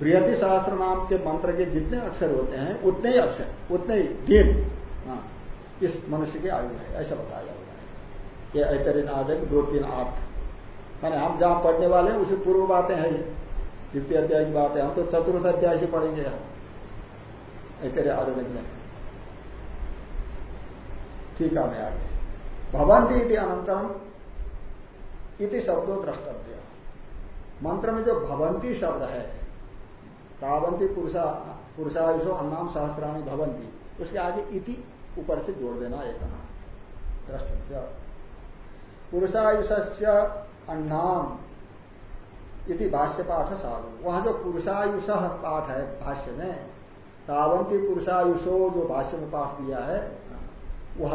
बृहति शास्त्र नाम के मंत्र के जितने अक्षर होते हैं उतने ही अक्षर उतने ही दिन हाँ, इस मनुष्य की आयु है ऐसा बताया हुआ है। ये ऐतरीन आदि दो तीन आठ। मैंने हम जहाँ पढ़ने वाले हैं उसी पूर्व बातें हैं द्वितीय अध्याय की बात है हम तो चतुर्थ अध्याय से पढ़ेंगे ऐतरे आधुनिक में। ठीक है मैं आगे। भवंती इति अनंतरम इति शब्दों द्रष्टव्य मंत्र में जो भवंती शब्द है तावंती पुरुषा, पुरुषायुषो अन्नाम सहस्त्राणी भवंती उसके आगे इति ऊपर से जोड़ देना एक नाम द्रष्टव्य। पुरुषायुष से अन्नाम इति भाष्य पाठ साधु वहाँ जो पुरुषायुष पाठ है भाष्य में तावंती पुरुषायुषो जो भाष्य में पाठ दिया है, वह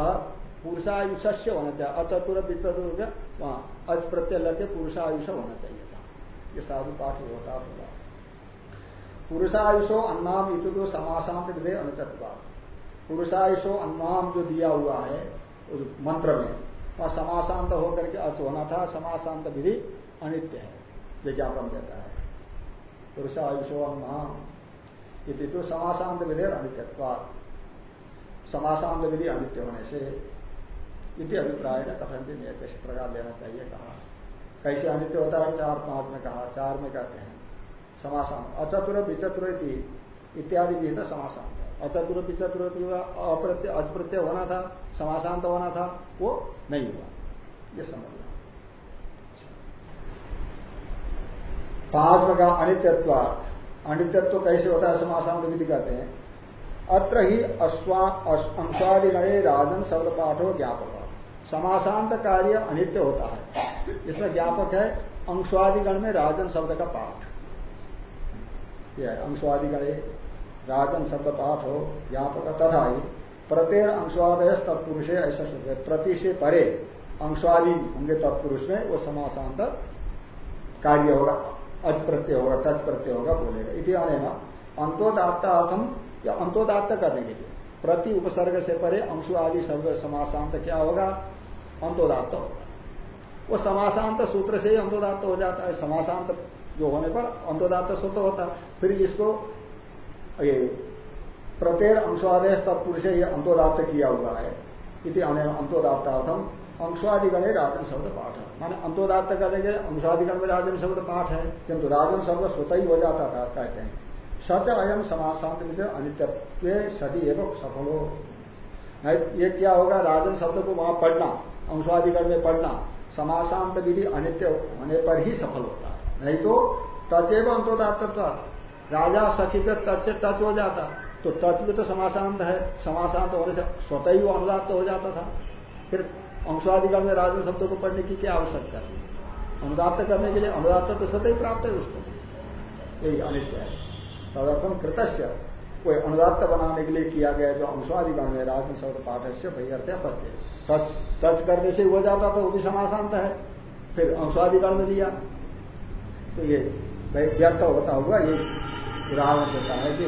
पुरुषायुष होना चाहिए अचतुर विचतुर वहाँ अच प्रत्यय लगे पुरुषायुष होना चाहिए था ये साधु पाठ होता होगा पुरुषायुषो अन्नाम इत तो समासांत विधेय अनुचत्वा। पुरुषायुषो अन्नाम जो दिया हुआ है उस मंत्र में, वह समासांत होकर के अच होना था समासांत विधि अनित्य है। ये ज्ञापन देता है। पुरुषायुषो अन्नाम इति तो समासांत विधेय अनित्यत्वा समासांत विधि अनित्य होने से इति अभिप्राय ने कथन से नियत इस प्रकार लेना चाहिए कहा। कैसे अनित्य होता है? चार पाँच में कहा, चार में कहते हैं। समासान अचतुर विचतुर इत्यादि भी था समासान अचतुर विचतुर अप्रत्यय अचप्रत्यय होना था समाशांत होना था, वो नहीं हुआ। ये समझना पाँच में कहा अनित्यत्व अनित्यत्व कैसे होता है? समाशांत विधि कहते हैं। अत्र ही अंशादिगणे राजन शब्द पाठ ज्ञापक समासांत कार्य अनित्य होता है। इसमें ज्ञापक है अंशवादिगण में राजन शब्द का पाठ। यह अंशवादिगण, राजन शब्द पाठ हो ज्ञापक तथा ही प्रत्येक अंशवादय तत्पुरुष है ऐसा शब्द है। प्रति से परे अंशवादी होंगे तत्पुरुष में, वो समासांत कार्य होगा अच प्रत्यय होगा टच प्रत्यय होगा बोलेगा। इति ना अंतोदात्ता अर्थम या अंतोदात्त करने के लिए, प्रति उपसर्ग से परे अंशु आदि शब्द समासांत क्या होगा? अंतोदात्त होगा वो समासांत सूत्र से ही अंतोदात्त हो जाता है। समासांत जो होने पर अंतोदात्त सूत्र होता है। फिर इसको ये प्रत्येक अंशवादेश तत्पुरुष ये अंतोदात्त किया हुआ है। इति अंतोदात्तार्थम अंशवादिगण राजन शब्द पाठ। है माने अंतोदात्त करने के अंशवादिगण में राजन शब्द पाठ है। किंतु राजन शब्द स्वतः ही हो जाता था, कहते हैं। सच अयम समासांत विजय अनित्व सदी एवं सफल। हो ये क्या होगा? राजन शब्द को वहाँ पढ़ना। अंशवादिगण में पढ़ना, समासांत विधि अनित्य होने पर ही सफल होता है। नहीं तो टच एवं अंतोदात्व राजा सखी पे टच से टच हो जाता। तो टच भी तो समासांत है, समासांत होने से स्वतः ही अनुदात हो जाता था। फिर अंशवादिगण में राजन शब्दों को पढ़ने की क्या आवश्यकता है अनुदात करने के लिए अनुदात तो स्वतः ही प्राप्त है उसको। यही अनित्य है। तदर्थम कृतस्य, कोई अनुदात बनाने के लिए किया गया जो अंशवादिगण में राजन शब्द पाठ से अर्थ पत्य टच टच करने से हो जाता तो वो भी समासांत है। फिर अंशवादिगण में दिया। तो ये व्यर्थ होता हुआ ये उदाहरण देता है कि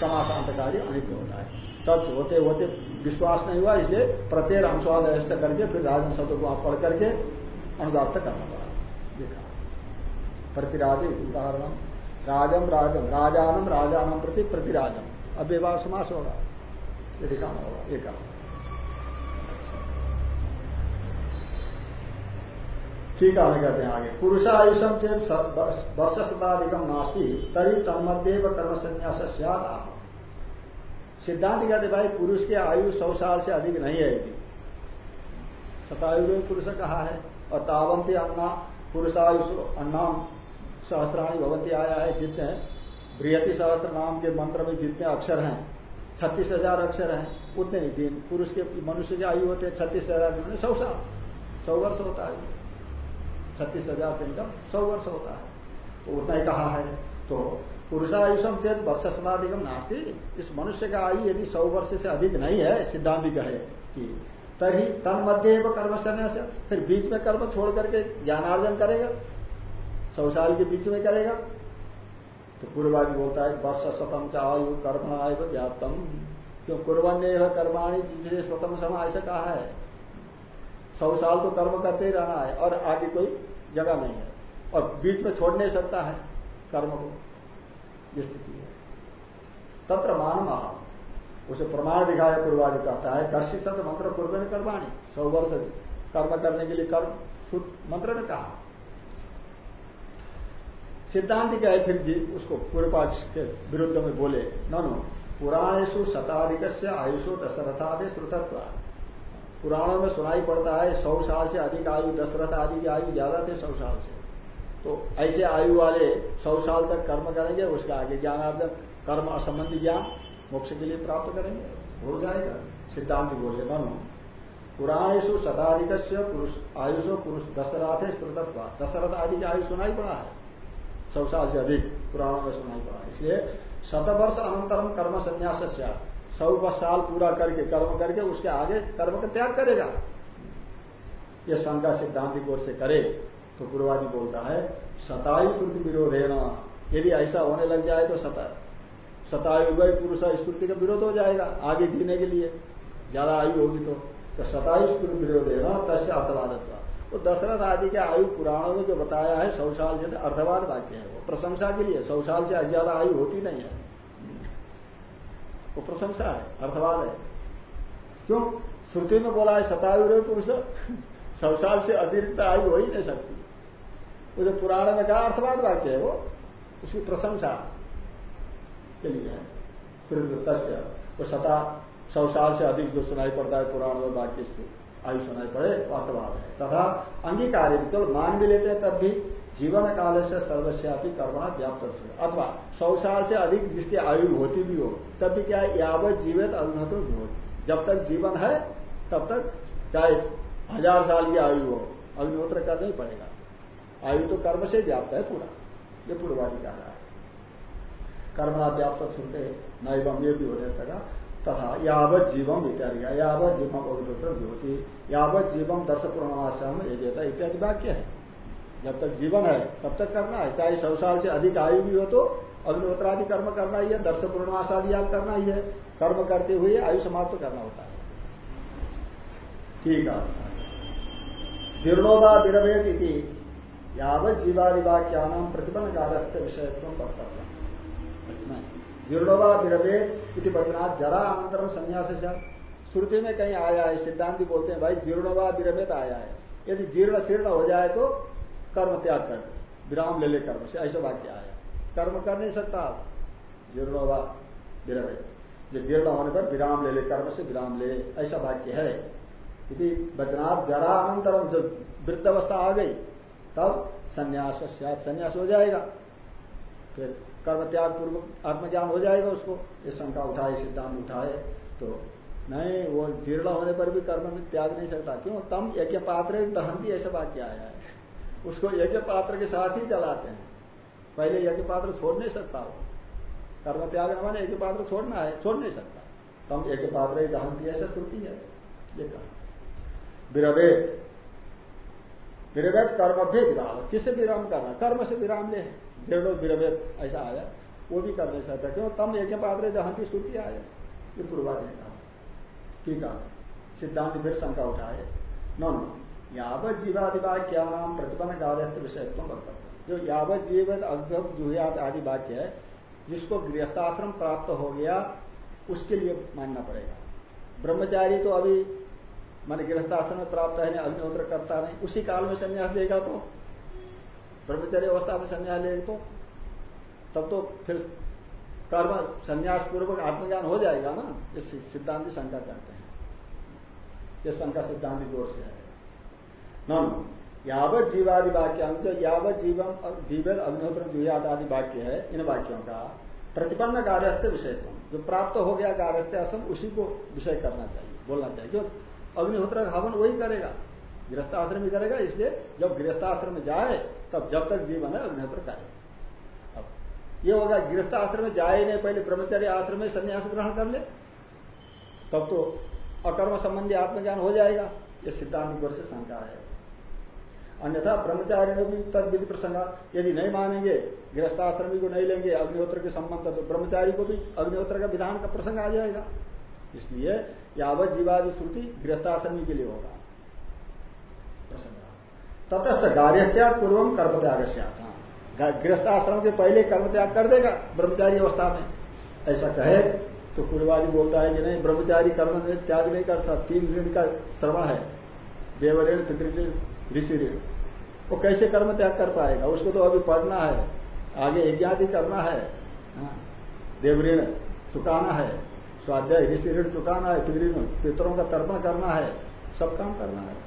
समासांत कार्य अनित्य होता है। टच होते होते विश्वास नहीं हुआ, इसलिए प्रत्येक अंशवाद ऐसा करके फिर राजन शब्द को आप पढ़ करके अनुदात करना पड़ा। देखा प्रतिराज उदाहरण। राजम राजम, राजानम राजानम प्रति प्रतिराजम। अब विवाह समास होगा। ये दिखाना होगा। ये कहा। ठीक है कहते हैं आगे। पुरुषायुषम चेत वर्ष शताधिकम नास्ती तरी तन्मध्य कर्म संन्यास सिद्धांत कहते भाई, पुरुष की आयु सौ साल से अधिक नहीं है यदि। शतायु पुरुष कहा है? और तावंती अन्ना, पुरुषायुष अन्नाम सहस्त्राणी भवंती आया है, जितने बृहति सहस्त्र नाम के मंत्र में जितने अक्षर हैं, छत्तीस हज़ार अक्षर हैं, उतने दिन पुरुष के, मनुष्य की आयु होते हैं छत्तीस हज़ार सौ साल। सौ वर्ष होता है। छत्तीस हज़ार दिन का सौ वर्ष होता है। तो उतना ही कहा है। तो पुरुषायुषम चेत वर्ष सदाधिकम नास्ती। इस मनुष्य का आयु यदि सौ वर्ष से अधिक नहीं है, सिद्धांत कहे कि तभी तन मध्य कर्म संन्यास, फिर बीच में कर्म छोड़ करके ज्ञानार्जन करेगा सौ साल के बीच में करेगा। तो पूर्वादि बोलता है वर्ष शतम कर्म आयु व्याप्तम। क्यों? कुरबन्य कर्माणी जिसने स्वतम समय ऐसा कहा है। सौ साल तो कर्म करते ही रहना है और आगे कोई जगह नहीं है। और बीच में छोड़ नहीं सकता है कर्म को, ये स्थिति है। तत्र मान महा उसे प्रमाण दिखाया पूर्वादि कहता है, दर्शित मंत्र पूर्व ने कर्माणी। सौ वर्ष कर्म करने के लिए कर्म मंत्र ने कहा। सिद्धांत क्या है? फिर जी उसको पूर्व पाठ के विरुद्ध में बोले नो पुराणेशु शताधिक आयुषो दशरथादि श्रुतत्व। पुराणों में सुनाई पड़ता है, सौ साल से अधिक आयु, दशरथ आदि की आयु ज़्यादा थे, सौ साल से। तो ऐसे आयु वाले सौ साल तक कर्म करेंगे, उसके आगे ज्ञानार्जन कर्म असंबंधी ज्ञान, मोक्ष के लिए प्राप्त करेंगे। हो जाएगा। सिद्धांत बोले, मनो पुराणेशु शताधिक पुरुष, आयुषो पुरुष दशरथ है श्रुतत्व दशरथ आदि की आयु सुनाई पड़ा है। सौ साल से अधिक पुराणों में सुनाई पड़ा है। इसलिए शतवर्ष अनंतरम कर्म संन्यास सौ साल पूरा करके कर्म करके उसके आगे कर्म का त्याग करेगा। यह शंका सिद्धांति की ओर से करे तो पूर्वादि बोलता है सतायु श्रुति विरोध है ना यदि ऐसा होने लग जाए तो सता सतायु वही पुरुष स्मृति का विरोध हो जाएगा आगे जीने के लिए। ज़्यादा आयु होगी तो, तो शतायु स्मृति विरोध है ना तस्य अर्थवादत्व। वो दशरथ आदि के आयु पुराणों में जो बताया है सौ साल से अर्थवाद वाक्य है। वो प्रशंसा के लिए सौ साल से ज़्यादा आयु होती नहीं है। वो प्रशंसा है, अर्थवाद है। क्यों? श्रुति में बोला है सतायु रे पुरुष, संसार से अतिरिक्त आयु हो ही नहीं सकती। वो जो पुराण में कहा अर्थवाद वाक्य है वो, उसकी प्रशंसा के लिए है। तस्य वो सता सौ साल से अधिक जो सुनाई पड़ता है पुराण में वाक्य आयु पड़े अर्थवाद है तथा अंगीकार चलो मान भी लेते हैं तब भी जीवन काल से सर्वस्यापी कर्मणा व्याप्त अथवा सौ साल से अधिक जिसकी आयु होती भी हो तब भी क्या यावत जीवित अग्नहोत्र होती जब तक जीवन है, तब तक चाहे हज़ार साल की आयु हो अग्निहोत्र करना ही पड़ेगा। आयु तो कर्म से व्याप्त है पूरा। ये रहा है। कर्मणा व्याप्त सुनते नैवम ये भी होने लगा तथा यावत जीवम इत्यादि का यावत जीवम अग्निहोत्र ज्योति, यावत जीवम दर्श पूर्णमाश्याम ये जेता इत्यादि वाक्य है। जब तक जीवन है, तब तक करना है। चाहे सौ साल से अधिक आयु भी हो तो अग्निहोत्रादि कर्म करना ही है दर्श पूर्णमास आदि आप करना ही है। कर्म करते हुए आयु समाप्त करना होता है। ठीक है। जीर्णोदा विरवेद यावत जीवादि वाक्यानाम प्रतिबंध कारस्थ विषयत्व कर्तव्य जीर्णोवा विरवेद इति बचनाथ जरा अनंतरम संन्यास श्रुति में कहीं आया है, सिद्धांति बोलते हैं, भाई जीर्णोवा विरमेत आया है। यदि जीर्ण शीर्ण हो जाए तो कर्म त्याग कर, विराम ले ले कर्म से, ऐसा वाक्य आया। कर्म कर नहीं सकता। आप जीर्णोवा विरमेत जो जीर्ण होने पर विराम ले ले कर्म से, विराम ले, ऐसा वाक्य है। यदि बचनाथ जरा अनंतरम जब वृद्ध अवस्था आ गई, तब संन्यास संन्यास हो जाएगा। फिर कर्म त्याग पूर्वक आत्मज्ञान हो जाएगा उसको। ये शंका उठाए, सिद्धांत उठाए तो नहीं, वो जीर्ण होने पर भी कर्म में त्याग नहीं सकता। क्यों? तम एक पात्र दहंती ऐसा वाक्य आया है। उसको यज्ञ पात्र के साथ ही चलाते हैं। पहले यज्ञ पात्र छोड़ नहीं सकता वो। कर्म त्याग माने यज्ञ पात्र छोड़ना है, छोड़ नहीं सकता। तम यज्ञ पात्र ही दहंती ऐसा श्रुति है। ये कहा। विरवेद। विरवेद कर्म भी विराम किससे विराम करना? कर्म से विराम ले। जीर्णो विरवेद ऐसा आया, वो भी कर नहीं सकता क्यों? तम यज्ञ पात्र जहाँ की श्रुति आया ये पूर्वाधि ने कहा। ठीक है। सिद्धांत फिर शंका उठाए। नो यावत जीवादि वाक्या नाम प्रतिपन्न कार्यस्थ विषयत्व वक्तव्य। जो यावत जीवित अग्धम जुहियात आदि वाक्य है, जिसको गृहस्थाश्रम प्राप्त हो गया, उसके लिए मानना पड़ेगा। ब्रह्मचारी तो अभी, मान गृहस्थाश्रम में प्राप्त है अग्निहोत्र करता नहीं, उसी काल में संन्यास लेगा तो? ब्रह्मचारी अवस्था में संन्यास ले तो तब तो फिर कर्म संन्यास पूर्वक आत्मज्ञान हो जाएगा ना? इस सिद्धांत शंका करते हैं। ये शंका सिद्धांत ओर से है। न जीवादि वाक्य जो यावत जीवन जीवन अग्निहोत्र जुयाद आदि वाक्य है, इन वाक्यों का प्रतिपन्न कार्यस्थ विषय जो प्राप्त हो गया कार्यस्थ असम, उसी को विषय करना चाहिए, बोलना चाहिए। क्यों अग्निहोत्र हवन वही करेगा। गृहस्थाश्रम ही करेगा, इसलिए जब गृहस्थाश्रम में जाए, तब जब तक जीवन है, अग्निहोत्र करे अब ये होगा गृहस्थ आश्रम में जाए नहीं, पहले ब्रह्मचर्य आश्रम में संन्यास ग्रहण कर ले, तब तो अकर्म संबंधी आत्मज्ञान हो जाएगा। ये सिद्धांत की से शंका है। अन्यथा ब्रह्मचारी ने भी तद विधि प्रसंग, यदि नहीं मानेंगे, गृहस्थाश्रमी को नहीं लेंगे, अग्निहोत्र के संबंध तो ब्रह्मचारी को भी अग्निहोत्र का विधान का प्रसंग आ जाएगा। इसलिए यावत जीवादि श्रुति गृहस्थाश्रमी के लिए होगा। प्रसंग त्याग पूर्वम कर्म त्याग से आता गृहस्थाश्रम के पहले कर्म त्याग कर देगा ब्रह्मचारी अवस्था में। ऐसा कहे तो पूर्वादि बोलता है कि नहीं, ब्रह्मचारी कर्म त्याग नहीं कर सकता। तीन ऋण का श्रवण है। देवऋण पितृण ऋषि ऋण वो कैसे कर्म त्याग कर पाएगा? उसको तो अभी पढ़ना है। आगे यज्ञादि करना है। हाँ। देवऋण चुकाना है। स्वाध्याय ऋषि ऋण चुकाना है। पितृण पितरों का तर्पण करना है। सब काम करना है।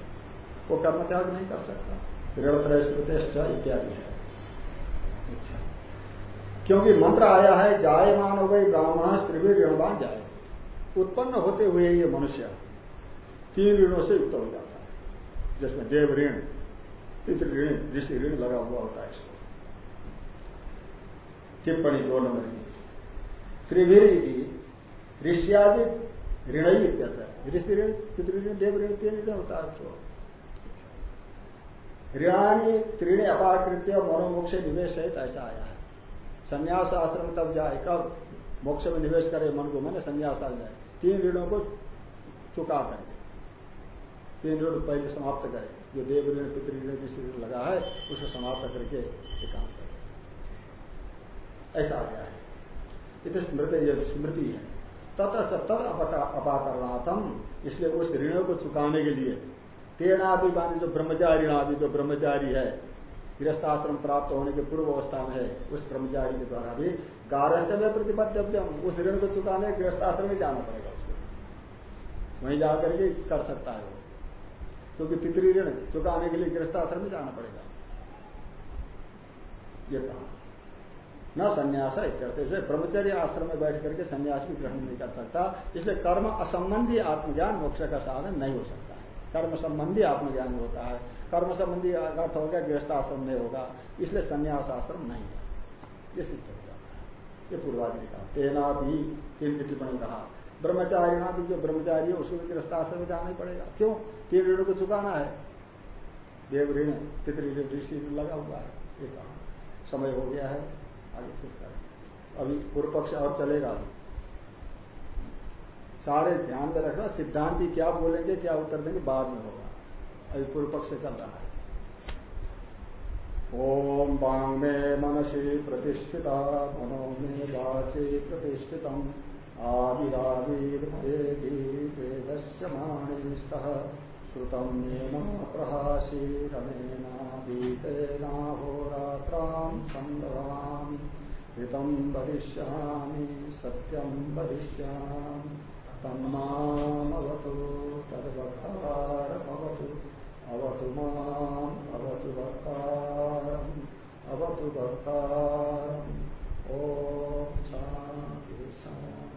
वो कर्म त्याग नहीं कर सकता। ऋण त्रय इत्यादि है। अच्छा। क्योंकि मंत्र आया है, जायमान हो गई ब्राह्मण त्रिवीर ऋणवान जाए। उत्पन्न होते हुए ये मनुष्य तीन ऋणों से युक्त हो जाता है। जिसमें देव ऋण, पितृ ऋण, ऋषि ऋण लगा हुआ होता है इसको टिप्पणी दो नंबर की। त्रिवीर ऋष्यादि ऋण ही ऋषि ऋण, पितृ ऋण, देव ऋण तीन ऋण होता है ऋणानी त्रीणी अपाकृत्य मनोमुख से निवेश सहित ऐसा आया है। संन्यास आश्रम तब जाए, कब मोक्ष में निवेश करे मन को? मैंने संन्यास आ जाए। तीन ऋणों को चुका करके, तीन ऋण पहले समाप्त करे। जो देव ऋण, पितृ ऋण, जिस ऋण लगा है, उसे समाप्त करके ये काम करे। ऐसा आ गया है। इतने स्मृति स्मृति है। तथा तद अपाकरणाथम इसलिए उस ऋणों को चुकाने के लिए तेना भी मान जो ब्रह्मचारी भी जो ब्रह्मचारी है, गृहस्थाश्रम प्राप्त होने के पूर्व अवस्था में है, उस ब्रह्मचारी के द्वारा भी गारहस्थ में प्रतिपद्यम उस ऋण को चुकाने गृहस्थाश्रम में जाना पड़ेगा उसको। वहीं जाकर के कर सकता है वो। क्योंकि पितृ ऋण चुकाने के लिए गृहस्थाश्रम में जाना पड़ेगा। ये कहा। न संन्यास इत्यर्थ से ब्रह्मचर्य आश्रम में बैठ करके संन्यास भी ग्रहण नहीं कर सकता। इसलिए कर्म असंबंधी आत्मज्ञान मोक्ष का साधन नहीं हो सकता। है कर्म संबंधी आत्मज्ञान होता है। कर्म संबंधी अर्थ हो गया, गृहस्थ आश्रम में होगा। इसलिए संन्यास आश्रम नहीं है। ये सिद्ध हो जाता है। ये पूर्वादि ने कहा तेना भी तीन की टिप्पणी कहा, ब्रह्मचारिणा भी जो ब्रह्मचारी है, उसको भी गृहस्थ आश्रम में जाना ही पड़ेगा। क्यों? तीन ऋण को चुकाना है। देव ऋण पितृ ऋषि लगा हुआ है। ये कहा। समय हो गया है। आगे फिर अभी पूर्व पक्ष और चलेगा अभी। सारे ध्यान में रखना, सिद्धांति क्या बोलेंगे, क्या उत्तर देंगे, बाद में होगा। अभी पूर्व पक्ष चल रहा है। ओम बांग में मनसी प्रतिष्ठिता मनो में वाचे प्रतिष्ठित आविराविर्वेदस्य माणिस्तः श्रुतम येन प्रहासीरमेनादीतेनाहोरात्रां सम्भवामि ऋतं वदिष्यामि सत्यं वदिष्यामि तन्मामवतु तद्वक्तारमवतु अवतु माम् अवतु वक्तारम् अवतु वक्तारम्। ॐ शान्ति शान्ति।